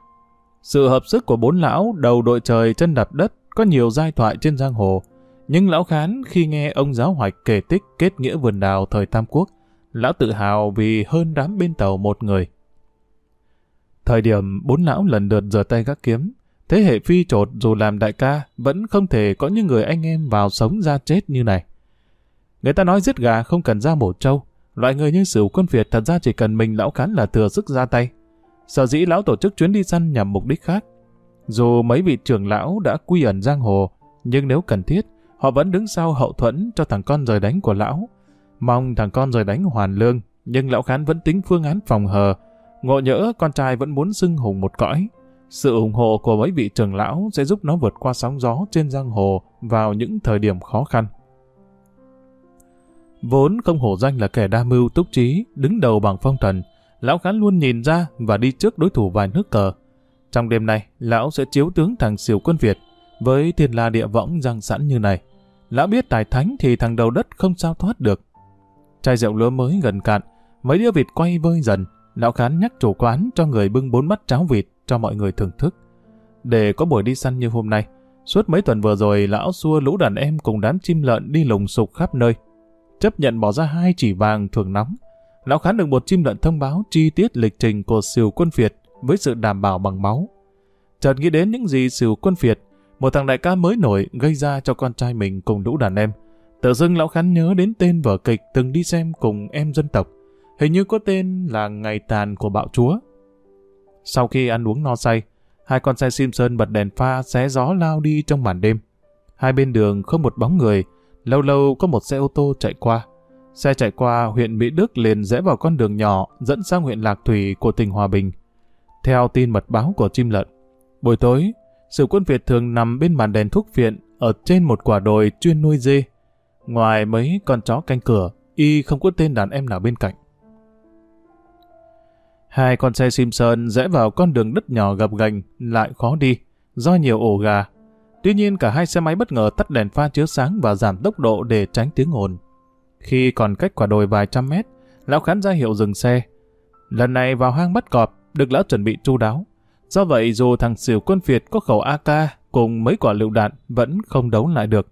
Sự hợp sức của bốn lão đầu đội trời chân đập đất có nhiều giai thoại trên giang hồ. Nhưng lão khán khi nghe ông giáo hoạch kể tích kết nghĩa vườn đào thời Tam Quốc, lão tự hào vì hơn đám bên tàu một người. Thời điểm bốn lão lần lượt giở tay gác kiếm, thế hệ phi trột dù làm đại ca vẫn không thể có những người anh em vào sống ra chết như này. Người ta nói giết gà không cần ra mổ trâu, loại người như sửu quân Việt thật ra chỉ cần mình lão khán là thừa sức ra tay. Sở dĩ lão tổ chức chuyến đi săn nhằm mục đích khác. Dù mấy vị trưởng lão đã quy ẩn giang hồ, nhưng nếu cần thiết, họ vẫn đứng sau hậu thuẫn cho thằng con rời đánh của lão, Mong thằng con rời đánh hoàn lương, nhưng lão khán vẫn tính phương án phòng hờ. Ngộ nhỡ con trai vẫn muốn xưng hùng một cõi. Sự ủng hộ của mấy vị trưởng lão sẽ giúp nó vượt qua sóng gió trên giang hồ vào những thời điểm khó khăn. Vốn không hổ danh là kẻ đa mưu túc trí, đứng đầu bằng phong thần, lão khán luôn nhìn ra và đi trước đối thủ vài nước cờ. Trong đêm nay, lão sẽ chiếu tướng thằng siêu quân Việt với thiên la địa võng răng sẵn như này. Lão biết tài thánh thì thằng đầu đất không sao thoát được. Chai rượu lúa mới gần cạn, mấy đĩa vịt quay vơi dần. Lão Khán nhắc chủ quán cho người bưng bốn bát cháo vịt cho mọi người thưởng thức. Để có buổi đi săn như hôm nay, suốt mấy tuần vừa rồi lão xua lũ đàn em cùng đám chim lợn đi lùng sục khắp nơi. Chấp nhận bỏ ra hai chỉ vàng thường nóng. Lão Khán được một chim lợn thông báo chi tiết lịch trình của siêu quân Việt với sự đảm bảo bằng máu. Chợt nghĩ đến những gì siêu quân Việt, một thằng đại ca mới nổi gây ra cho con trai mình cùng lũ đàn em. Tự dưng lão khán nhớ đến tên vở kịch từng đi xem cùng em dân tộc. Hình như có tên là Ngày tàn của bạo chúa. Sau khi ăn uống no say, hai con xe Simpson bật đèn pha xé gió lao đi trong màn đêm. Hai bên đường không một bóng người, lâu lâu có một xe ô tô chạy qua. Xe chạy qua huyện Mỹ Đức liền rẽ vào con đường nhỏ dẫn sang huyện Lạc Thủy của tỉnh Hòa Bình. Theo tin mật báo của chim lợn, buổi tối, sự quân Việt thường nằm bên màn đèn thuốc viện ở trên một quả đồi chuyên nuôi dê. Ngoài mấy con chó canh cửa, y không có tên đàn em nào bên cạnh. Hai con xe Simpson rẽ vào con đường đất nhỏ gập ghềnh lại khó đi, do nhiều ổ gà. Tuy nhiên cả hai xe máy bất ngờ tắt đèn pha chiếu sáng và giảm tốc độ để tránh tiếng ồn. Khi còn cách quả đồi vài trăm mét, lão khán ra hiệu dừng xe. Lần này vào hang bắt cọp, được lão chuẩn bị chu đáo. Do vậy dù thằng xỉu quân Việt có khẩu AK cùng mấy quả lựu đạn vẫn không đấu lại được.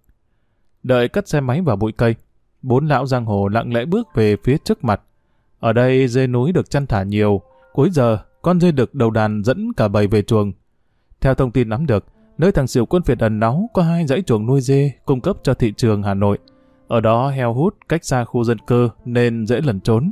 Đợi cất xe máy vào bụi cây, bốn lão giang hồ lặng lẽ bước về phía trước mặt. Ở đây dê núi được chăn thả nhiều, cuối giờ con dê được đầu đàn dẫn cả bầy về chuồng. Theo thông tin nắm được, nơi thằng xỉu quân Việt ẩn náu có hai dãy chuồng nuôi dê cung cấp cho thị trường Hà Nội. Ở đó heo hút cách xa khu dân cư nên dễ lẩn trốn.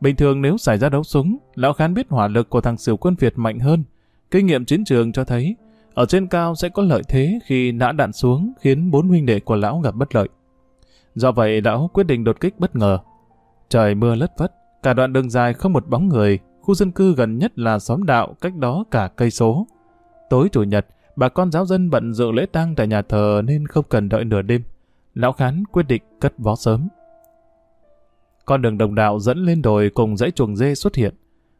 Bình thường nếu xảy ra đấu súng, lão khán biết hỏa lực của thằng xỉu quân Việt mạnh hơn. Kinh nghiệm chiến trường cho thấy ở trên cao sẽ có lợi thế khi nã đạn xuống khiến bốn huynh đệ của lão gặp bất lợi. Do vậy lão quyết định đột kích bất ngờ. Trời mưa lất vất, cả đoạn đường dài không một bóng người, khu dân cư gần nhất là xóm đạo cách đó cả cây số. Tối chủ nhật, bà con giáo dân bận dự lễ tang tại nhà thờ nên không cần đợi nửa đêm. lão khán quyết định cất vó sớm. Con đường đồng đạo dẫn lên đồi cùng dãy chuồng dê xuất hiện.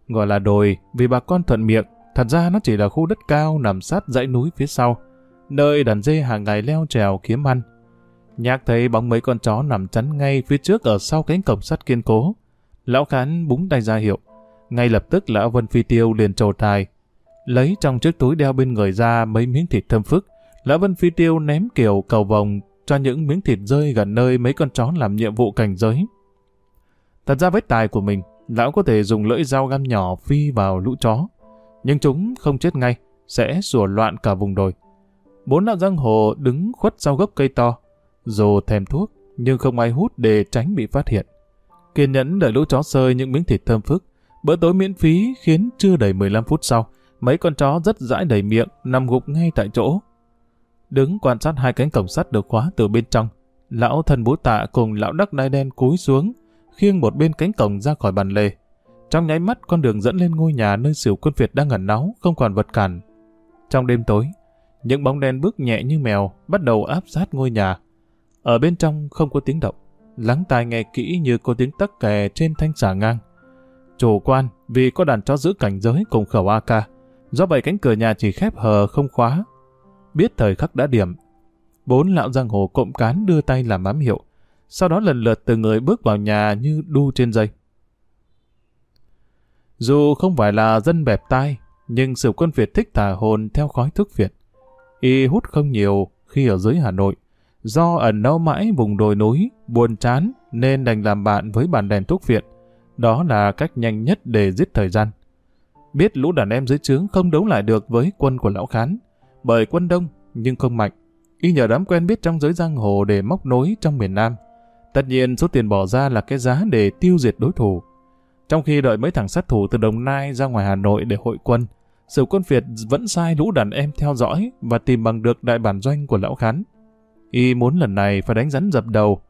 Gọi là đồi vì bà con thuận miệng, thật ra nó chỉ là khu đất cao nằm sát dãy núi phía sau, nơi đàn dê hàng ngày leo trèo kiếm ăn. Nhạc thấy bóng mấy con chó nằm chắn ngay phía trước ở sau cánh cổng sắt kiên cố. Lão khán búng tay ra hiệu. Ngay lập tức lão Vân Phi Tiêu liền trầu tài. Lấy trong chiếc túi đeo bên người ra mấy miếng thịt thơm phức. Lão Vân Phi Tiêu ném kiểu cầu vòng cho những miếng thịt rơi gần nơi mấy con chó làm nhiệm vụ cảnh giới. Thật ra với tài của mình, lão có thể dùng lưỡi dao găm nhỏ phi vào lũ chó. Nhưng chúng không chết ngay, sẽ sủa loạn cả vùng đồi. Bốn lão giang hồ đứng khuất sau gốc cây to. Dù thèm thuốc, nhưng không ai hút để tránh bị phát hiện. Kiên nhẫn đợi lũ chó sơi những miếng thịt thơm phức. Bữa tối miễn phí khiến chưa đầy 15 phút sau, mấy con chó rất dãi đầy miệng, nằm gục ngay tại chỗ. Đứng quan sát hai cánh cổng sắt được khóa từ bên trong, lão thần bú tạ cùng lão đắc đai đen cúi xuống, khiêng một bên cánh cổng ra khỏi bàn lề. Trong nháy mắt con đường dẫn lên ngôi nhà nơi xỉu quân Việt đang ẩn náu, không còn vật cản. Trong đêm tối, những bóng đen bước nhẹ như mèo bắt đầu áp sát ngôi nhà. Ở bên trong không có tiếng động, lắng tai nghe kỹ như có tiếng tắc kè trên thanh xà ngang. Chủ quan vì có đàn chó giữ cảnh giới cùng khẩu AK, do vậy cánh cửa nhà chỉ khép hờ không khóa. Biết thời khắc đã điểm, bốn lão giang hồ cộng cán đưa tay làm ám hiệu, sau đó lần lượt từ người bước vào nhà như đu trên dây. Dù không phải là dân bẹp tai, nhưng sự quân Việt thích thả hồn theo khói thức Việt. Y hút không nhiều khi ở dưới Hà Nội. Do ẩn nâu mãi vùng đồi núi, buồn chán nên đành làm bạn với bàn đèn thuốc viện. Đó là cách nhanh nhất để giết thời gian. Biết lũ đàn em dưới trướng không đấu lại được với quân của Lão Khán, bởi quân đông nhưng không mạnh. Y nhờ đám quen biết trong giới giang hồ để móc nối trong miền Nam. Tất nhiên số tiền bỏ ra là cái giá để tiêu diệt đối thủ. Trong khi đợi mấy thằng sát thủ từ Đồng Nai ra ngoài Hà Nội để hội quân, Sử quân Việt vẫn sai lũ đàn em theo dõi và tìm bằng được đại bản doanh của lão khán. Y muốn lần này phải đánh rắn dập đầu.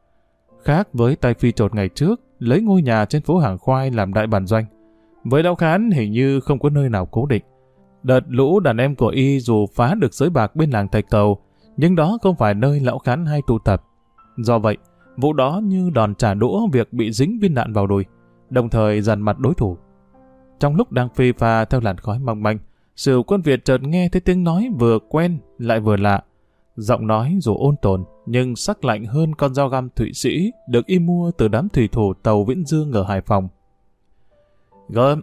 Khác với tay phi trột ngày trước, lấy ngôi nhà trên phố Hàng Khoai làm đại bản doanh. Với lão khán hình như không có nơi nào cố định. Đợt lũ đàn em của Y dù phá được giới bạc bên làng Thạch Cầu, nhưng đó không phải nơi lão khán hay tụ tập. Do vậy, vụ đó như đòn trả đũa việc bị dính viên đạn vào đùi, đồng thời dằn mặt đối thủ. Trong lúc đang phi pha theo làn khói mong manh, sự quân Việt chợt nghe thấy tiếng nói vừa quen lại vừa lạ. Giọng nói dù ôn tồn nhưng sắc lạnh hơn con dao găm Thụy Sĩ được y mua từ đám thủy thủ tàu Viễn Dương ở Hải Phòng. Gớm,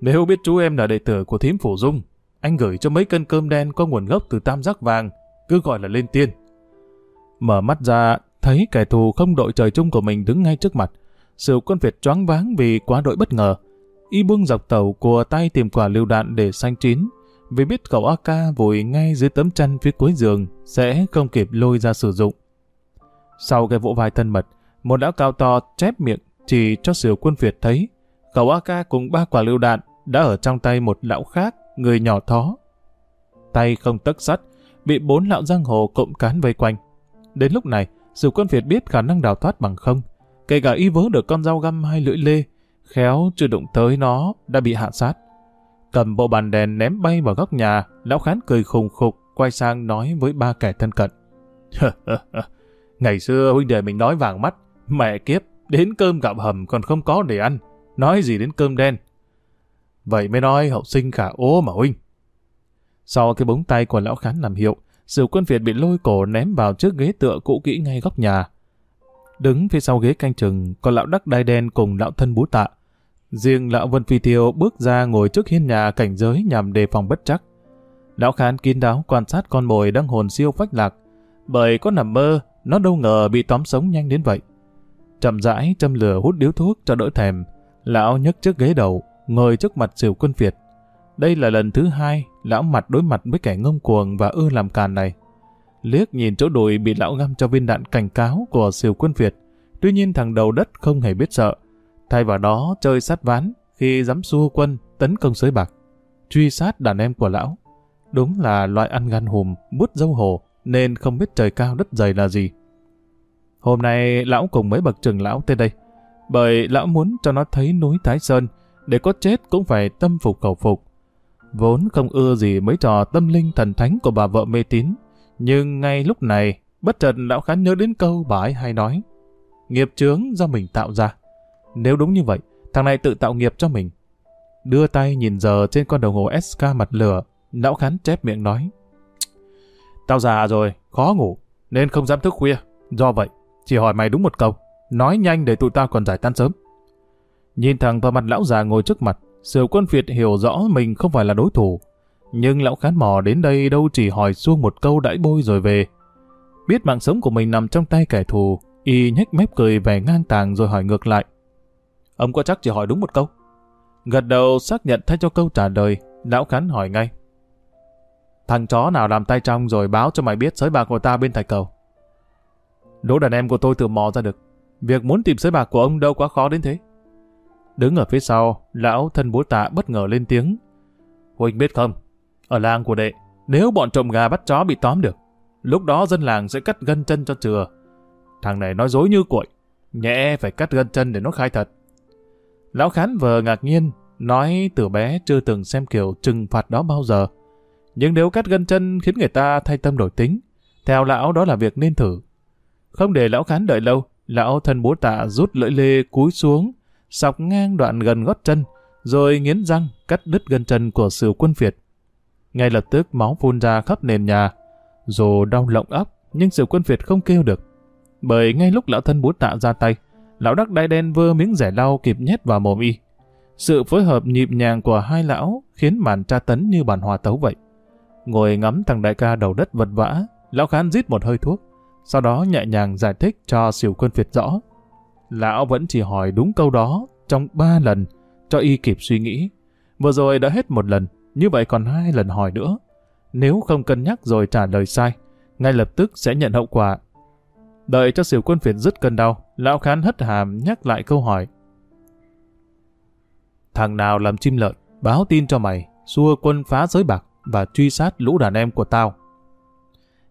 nếu biết chú em là đệ tử của thím Phủ Dung, anh gửi cho mấy cân cơm đen có nguồn gốc từ tam giác vàng, cứ gọi là lên tiên. Mở mắt ra, thấy kẻ thù không đội trời chung của mình đứng ngay trước mặt. Sự quân Việt choáng váng vì quá đội bất ngờ. Y buông dọc tàu của tay tìm quả lưu đạn để xanh chín, vì biết cậu AK vùi ngay dưới tấm chăn phía cuối giường sẽ không kịp lôi ra sử dụng. Sau cái vỗ vai thân mật, một lão cao to chép miệng chỉ cho siêu quân Việt thấy cậu AK cùng ba quả lưu đạn đã ở trong tay một lão khác, người nhỏ thó. Tay không tấc sắt, bị bốn lão giang hồ cộng cán vây quanh. Đến lúc này, dù quân Việt biết khả năng đào thoát bằng không. Kể cả y vớ được con dao găm hai lưỡi lê, khéo chưa đụng tới nó đã bị hạ sát cầm bộ bàn đèn ném bay vào góc nhà, lão khán cười khùng khục, quay sang nói với ba kẻ thân cận. Ngày xưa huynh đệ mình nói vàng mắt, mẹ kiếp, đến cơm gạo hầm còn không có để ăn, nói gì đến cơm đen. Vậy mới nói hậu sinh khả ố mà huynh. Sau cái búng tay của lão khán làm hiệu, sự quân Việt bị lôi cổ ném vào trước ghế tựa cũ kỹ ngay góc nhà. Đứng phía sau ghế canh chừng, còn lão đắc đai đen cùng lão thân bú tạ. Riêng lão Vân Phi Tiêu bước ra ngồi trước hiên nhà cảnh giới nhằm đề phòng bất chắc. Lão Khán kín đáo quan sát con mồi đang hồn siêu phách lạc, bởi có nằm mơ, nó đâu ngờ bị tóm sống nhanh đến vậy. Chậm rãi châm lửa hút điếu thuốc cho đỡ thèm, lão nhấc chiếc ghế đầu, ngồi trước mặt Diều Quân Việt. Đây là lần thứ hai lão mặt đối mặt với kẻ ngông cuồng và ưa làm càn này. Liếc nhìn chỗ đùi bị lão găm cho viên đạn cảnh cáo của Diều Quân Việt, tuy nhiên thằng đầu đất không hề biết sợ, Thay vào đó chơi sát ván khi dám xua quân tấn công sới bạc. Truy sát đàn em của lão. Đúng là loại ăn gan hùm, bút dâu hồ nên không biết trời cao đất dày là gì. Hôm nay lão cùng mấy bậc trưởng lão tới đây. Bởi lão muốn cho nó thấy núi Thái Sơn, để có chết cũng phải tâm phục khẩu phục. Vốn không ưa gì mấy trò tâm linh thần thánh của bà vợ mê tín, nhưng ngay lúc này Bất chợt lão khán nhớ đến câu bà ấy hay nói. Nghiệp chướng do mình tạo ra. Nếu đúng như vậy, thằng này tự tạo nghiệp cho mình. Đưa tay nhìn giờ trên con đồng hồ SK mặt lửa, lão khán chép miệng nói. Tao già rồi, khó ngủ, nên không dám thức khuya. Do vậy, chỉ hỏi mày đúng một câu, nói nhanh để tụi tao còn giải tan sớm. Nhìn thẳng vào mặt lão già ngồi trước mặt, Sửu quân Việt hiểu rõ mình không phải là đối thủ. Nhưng lão khán mò đến đây đâu chỉ hỏi xuông một câu đãi bôi rồi về. Biết mạng sống của mình nằm trong tay kẻ thù, y nhếch mép cười vẻ ngang tàng rồi hỏi ngược lại. Ông có chắc chỉ hỏi đúng một câu? Gật đầu xác nhận thay cho câu trả lời, lão khán hỏi ngay. Thằng chó nào làm tay trong rồi báo cho mày biết sới bạc của ta bên thạch cầu. Đố đàn em của tôi tự mò ra được. Việc muốn tìm sới bạc của ông đâu quá khó đến thế. Đứng ở phía sau, lão thân bố tạ bất ngờ lên tiếng. Huynh biết không, ở làng của đệ, nếu bọn trộm gà bắt chó bị tóm được, lúc đó dân làng sẽ cắt gân chân cho chừa. Thằng này nói dối như cuội, nhẹ phải cắt gân chân để nó khai thật. Lão khán vờ ngạc nhiên, nói từ bé chưa từng xem kiểu trừng phạt đó bao giờ. Nhưng nếu cắt gân chân khiến người ta thay tâm đổi tính, theo lão đó là việc nên thử. Không để lão khán đợi lâu, lão thân bố tạ rút lưỡi lê cúi xuống, sọc ngang đoạn gần gót chân, rồi nghiến răng cắt đứt gân chân của sửu quân Việt. Ngay lập tức máu phun ra khắp nền nhà, dù đau lộng ấp nhưng sửu quân Việt không kêu được. Bởi ngay lúc lão thân bố tạ ra tay, lão đắc đai đen vơ miếng rẻ lau kịp nhét vào mồm y. Sự phối hợp nhịp nhàng của hai lão khiến màn tra tấn như bản hòa tấu vậy. Ngồi ngắm thằng đại ca đầu đất vật vã, lão khán rít một hơi thuốc, sau đó nhẹ nhàng giải thích cho xỉu quân Việt rõ. Lão vẫn chỉ hỏi đúng câu đó trong ba lần, cho y kịp suy nghĩ. Vừa rồi đã hết một lần, như vậy còn hai lần hỏi nữa. Nếu không cân nhắc rồi trả lời sai, ngay lập tức sẽ nhận hậu quả. Đợi cho xỉu quân Việt dứt cơn đau, lão khán hất hàm nhắc lại câu hỏi. Thằng nào làm chim lợn, báo tin cho mày, xua quân phá giới bạc và truy sát lũ đàn em của tao.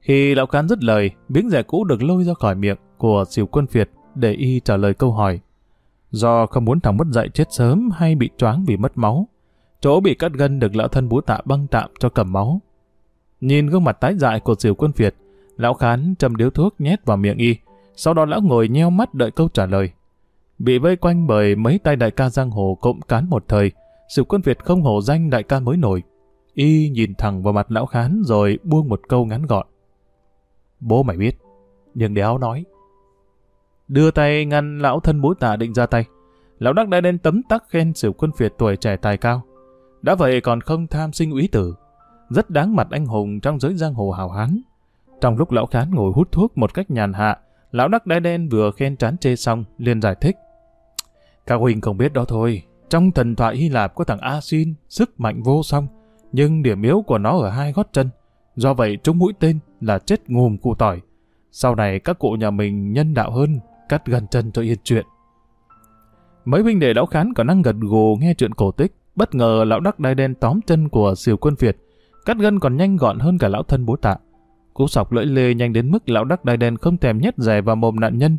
Khi lão cán dứt lời, miếng rẻ cũ được lôi ra khỏi miệng của siêu quân Việt để y trả lời câu hỏi. Do không muốn thằng mất dạy chết sớm hay bị choáng vì mất máu, chỗ bị cắt gân được lão thân bú tạ băng tạm cho cầm máu. Nhìn gương mặt tái dại của xỉu quân Việt, lão khán châm điếu thuốc nhét vào miệng y, sau đó lão ngồi nheo mắt đợi câu trả lời. Bị vây quanh bởi mấy tay đại ca giang hồ cộng cán một thời, xỉu quân Việt không hổ danh đại ca mới nổi. Y nhìn thẳng vào mặt lão khán rồi buông một câu ngắn gọn. Bố mày biết, nhưng đéo nói. Đưa tay ngăn lão thân bối tạ định ra tay. Lão đắc đã đến tấm tắc khen sử quân Việt tuổi trẻ tài cao. Đã vậy còn không tham sinh úy tử. Rất đáng mặt anh hùng trong giới giang hồ hào hán. Trong lúc lão khán ngồi hút thuốc một cách nhàn hạ, lão đắc đai đen vừa khen trán chê xong, liền giải thích. Các huynh không biết đó thôi. Trong thần thoại Hy Lạp có thằng Asin, sức mạnh vô song, nhưng điểm yếu của nó ở hai gót chân. Do vậy chúng mũi tên là chết ngùm cụ tỏi. Sau này các cụ nhà mình nhân đạo hơn, cắt gần chân cho yên chuyện. Mấy huynh đệ lão khán còn đang gật gù nghe chuyện cổ tích, bất ngờ lão đắc đai đen tóm chân của siêu quân Việt, cắt gân còn nhanh gọn hơn cả lão thân bố tạ. Cú sọc lưỡi lê nhanh đến mức lão đắc đai đen không thèm nhét rẻ vào mồm nạn nhân.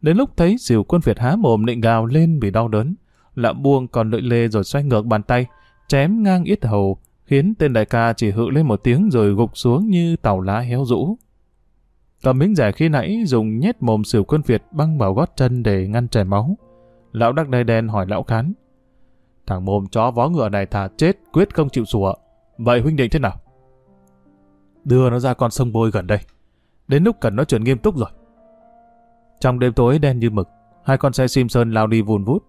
Đến lúc thấy siêu quân Việt há mồm định gào lên vì đau đớn, lão buông còn lưỡi lê rồi xoay ngược bàn tay, chém ngang yết hầu, khiến tên đại ca chỉ hự lên một tiếng rồi gục xuống như tàu lá héo rũ. Cầm miếng giải khi nãy dùng nhét mồm sửu quân Việt băng vào gót chân để ngăn chảy máu. Lão đắc đầy đen hỏi lão khán. Thằng mồm chó vó ngựa này thà chết quyết không chịu sủa. Vậy huynh định thế nào? Đưa nó ra con sông bôi gần đây. Đến lúc cần nói chuyện nghiêm túc rồi. Trong đêm tối đen như mực, hai con xe Simpson lao đi vùn vút.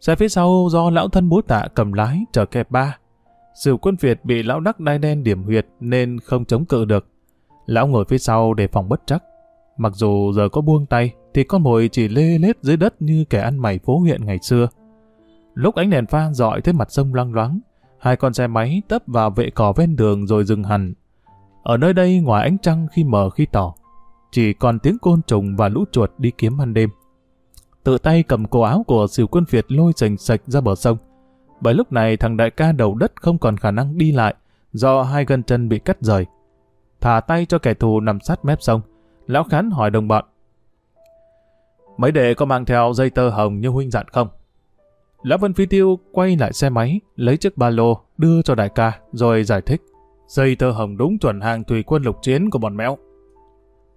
Xe phía sau do lão thân bố tạ cầm lái chở kẹp ba. Sửu quân Việt bị lão đắc đai đen điểm huyệt nên không chống cự được. Lão ngồi phía sau để phòng bất chắc. Mặc dù giờ có buông tay, thì con mồi chỉ lê lết dưới đất như kẻ ăn mày phố huyện ngày xưa. Lúc ánh đèn pha dọi tới mặt sông loang loáng, hai con xe máy tấp vào vệ cỏ ven đường rồi dừng hẳn. Ở nơi đây ngoài ánh trăng khi mờ khi tỏ, chỉ còn tiếng côn trùng và lũ chuột đi kiếm ăn đêm. Tự tay cầm cổ áo của siêu quân Việt lôi sành sạch ra bờ sông. Bởi lúc này thằng đại ca đầu đất không còn khả năng đi lại do hai gân chân bị cắt rời thả tay cho kẻ thù nằm sát mép sông. Lão Khán hỏi đồng bọn. Mấy đệ có mang theo dây tơ hồng như huynh dặn không? Lão Vân Phi Tiêu quay lại xe máy, lấy chiếc ba lô, đưa cho đại ca, rồi giải thích. Dây tơ hồng đúng chuẩn hàng thủy quân lục chiến của bọn mẹo.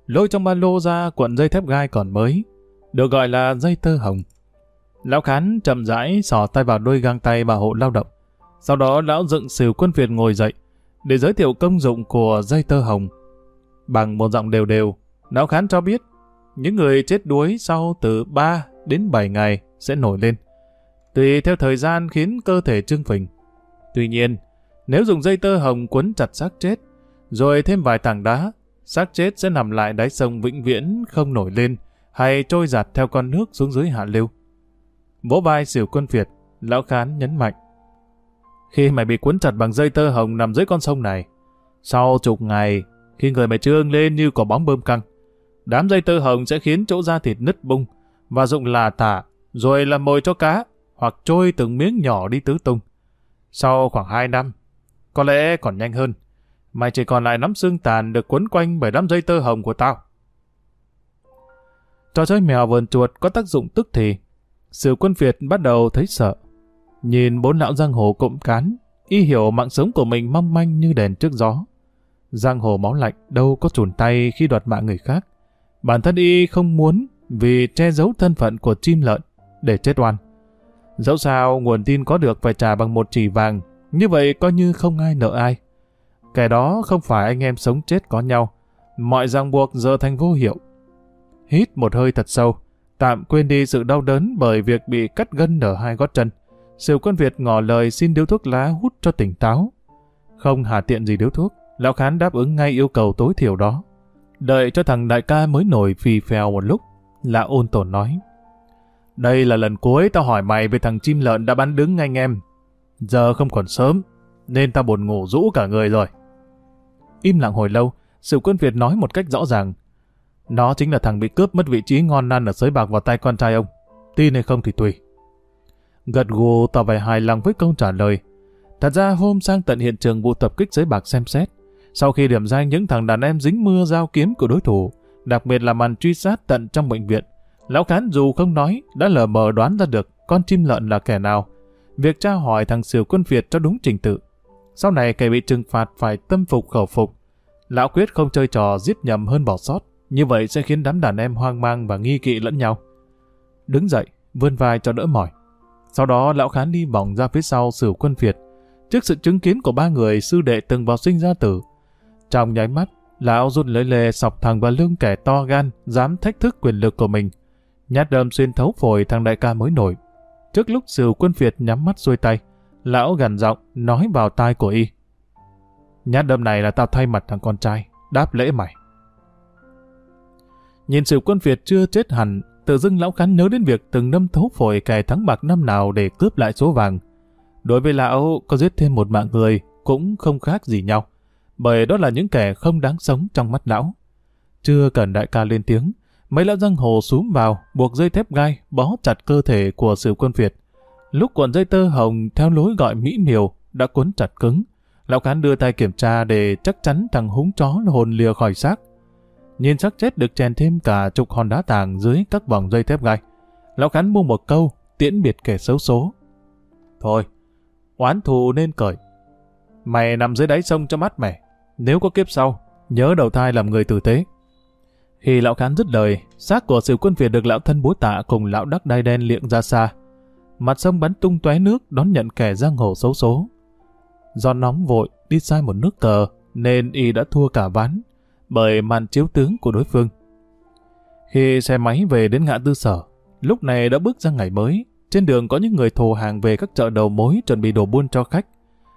lôi trong ba lô ra cuộn dây thép gai còn mới, được gọi là dây tơ hồng. Lão Khán chậm rãi sò tay vào đôi găng tay bảo hộ lao động. Sau đó lão dựng xìu quân Việt ngồi dậy để giới thiệu công dụng của dây tơ hồng. Bằng một giọng đều đều, lão Khán cho biết những người chết đuối sau từ 3 đến 7 ngày sẽ nổi lên. Tùy theo thời gian khiến cơ thể trương phình. Tuy nhiên, nếu dùng dây tơ hồng quấn chặt xác chết, rồi thêm vài tảng đá, xác chết sẽ nằm lại đáy sông vĩnh viễn không nổi lên hay trôi giạt theo con nước xuống dưới hạ lưu. Vỗ vai xỉu quân Việt, lão khán nhấn mạnh. Khi mày bị cuốn chặt bằng dây tơ hồng nằm dưới con sông này, sau chục ngày, khi người mày trương lên như có bóng bơm căng, đám dây tơ hồng sẽ khiến chỗ da thịt nứt bung và dụng là tả, rồi làm mồi cho cá, hoặc trôi từng miếng nhỏ đi tứ tung. Sau khoảng 2 năm, có lẽ còn nhanh hơn, mày chỉ còn lại nắm xương tàn được quấn quanh bởi đám dây tơ hồng của tao. Trò chơi mèo vườn chuột có tác dụng tức thì. Sự quân Việt bắt đầu thấy sợ. Nhìn bốn lão giang hồ cụm cán, y hiểu mạng sống của mình mong manh như đèn trước gió. Giang hồ máu lạnh đâu có chùn tay khi đoạt mạng người khác. Bản thân y không muốn vì che giấu thân phận của chim lợn để chết oan. Dẫu sao nguồn tin có được phải trả bằng một chỉ vàng, như vậy coi như không ai nợ ai. Kẻ đó không phải anh em sống chết có nhau, mọi ràng buộc giờ thành vô hiệu. Hít một hơi thật sâu, tạm quên đi sự đau đớn bởi việc bị cắt gân ở hai gót chân. Siêu quân Việt ngỏ lời xin điếu thuốc lá hút cho tỉnh táo. Không hà tiện gì điếu thuốc, lão khán đáp ứng ngay yêu cầu tối thiểu đó. Đợi cho thằng đại ca mới nổi phì phèo một lúc, lão ôn tồn nói. Đây là lần cuối tao hỏi mày về thằng chim lợn đã bắn đứng anh em. Giờ không còn sớm, nên tao buồn ngủ rũ cả người rồi. Im lặng hồi lâu, sự quân Việt nói một cách rõ ràng. Nó chính là thằng bị cướp mất vị trí ngon năn ở sới bạc vào tay con trai ông. Tin hay không thì tùy. Gật gù tỏ vẻ hài lòng với câu trả lời. Thật ra hôm sang tận hiện trường vụ tập kích sới bạc xem xét, sau khi điểm danh những thằng đàn em dính mưa giao kiếm của đối thủ, đặc biệt là màn truy sát tận trong bệnh viện, Lão Khán dù không nói, đã lờ mờ đoán ra được con chim lợn là kẻ nào. Việc tra hỏi thằng Sửu quân Việt cho đúng trình tự. Sau này kẻ bị trừng phạt phải tâm phục khẩu phục. Lão quyết không chơi trò giết nhầm hơn bỏ sót, như vậy sẽ khiến đám đàn em hoang mang và nghi kỵ lẫn nhau. Đứng dậy, vươn vai cho đỡ mỏi. Sau đó lão khán đi vòng ra phía sau xử quân Việt, trước sự chứng kiến của ba người sư đệ từng vào sinh ra tử. Trong nháy mắt, lão rút lưỡi lê sọc thẳng vào lưng kẻ to gan, dám thách thức quyền lực của mình nhát đâm xuyên thấu phổi thằng đại ca mới nổi. Trước lúc sử quân Việt nhắm mắt xuôi tay, lão gằn giọng nói vào tai của y. Nhát đâm này là tao thay mặt thằng con trai, đáp lễ mày. Nhìn sự quân Việt chưa chết hẳn, tự dưng lão khán nhớ đến việc từng đâm thấu phổi cài thắng bạc năm nào để cướp lại số vàng. Đối với lão, có giết thêm một mạng người cũng không khác gì nhau, bởi đó là những kẻ không đáng sống trong mắt lão. Chưa cần đại ca lên tiếng, Mấy lão giang hồ xúm vào, buộc dây thép gai, bó chặt cơ thể của sự quân Việt. Lúc cuộn dây tơ hồng theo lối gọi mỹ miều đã cuốn chặt cứng. Lão cán đưa tay kiểm tra để chắc chắn thằng húng chó là hồn lìa khỏi xác. Nhìn xác chết được chèn thêm cả chục hòn đá tàng dưới các vòng dây thép gai. Lão khánh buông một câu, tiễn biệt kẻ xấu số. Thôi, oán thù nên cởi. Mày nằm dưới đáy sông cho mắt mẻ. Nếu có kiếp sau, nhớ đầu thai làm người tử tế. Khi lão khán dứt lời, xác của sự quân Việt được lão thân búa tạ cùng lão đắc đai đen liệng ra xa. Mặt sông bắn tung tóe nước đón nhận kẻ giang hồ xấu số. Do nóng vội đi sai một nước cờ nên y đã thua cả ván bởi màn chiếu tướng của đối phương. Khi xe máy về đến ngã tư sở, lúc này đã bước ra ngày mới. Trên đường có những người thồ hàng về các chợ đầu mối chuẩn bị đồ buôn cho khách.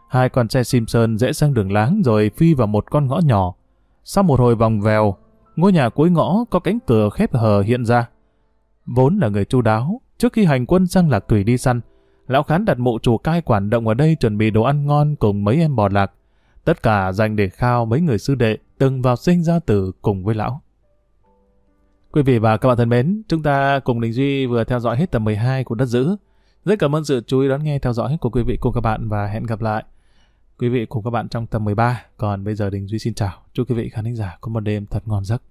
Hai con xe Simpson rẽ sang đường láng rồi phi vào một con ngõ nhỏ. Sau một hồi vòng vèo, ngôi nhà cuối ngõ có cánh cửa khép hờ hiện ra. Vốn là người chu đáo, trước khi hành quân sang lạc thủy đi săn, lão khán đặt mộ chủ cai quản động ở đây chuẩn bị đồ ăn ngon cùng mấy em bò lạc. Tất cả dành để khao mấy người sư đệ từng vào sinh ra tử cùng với lão. Quý vị và các bạn thân mến, chúng ta cùng Đình Duy vừa theo dõi hết tập 12 của Đất giữ Rất cảm ơn sự chú ý đón nghe theo dõi của quý vị cùng các bạn và hẹn gặp lại quý vị cùng các bạn trong tập 13. Còn bây giờ Đình Duy xin chào. Chúc quý vị khán giả có một đêm thật ngon giấc.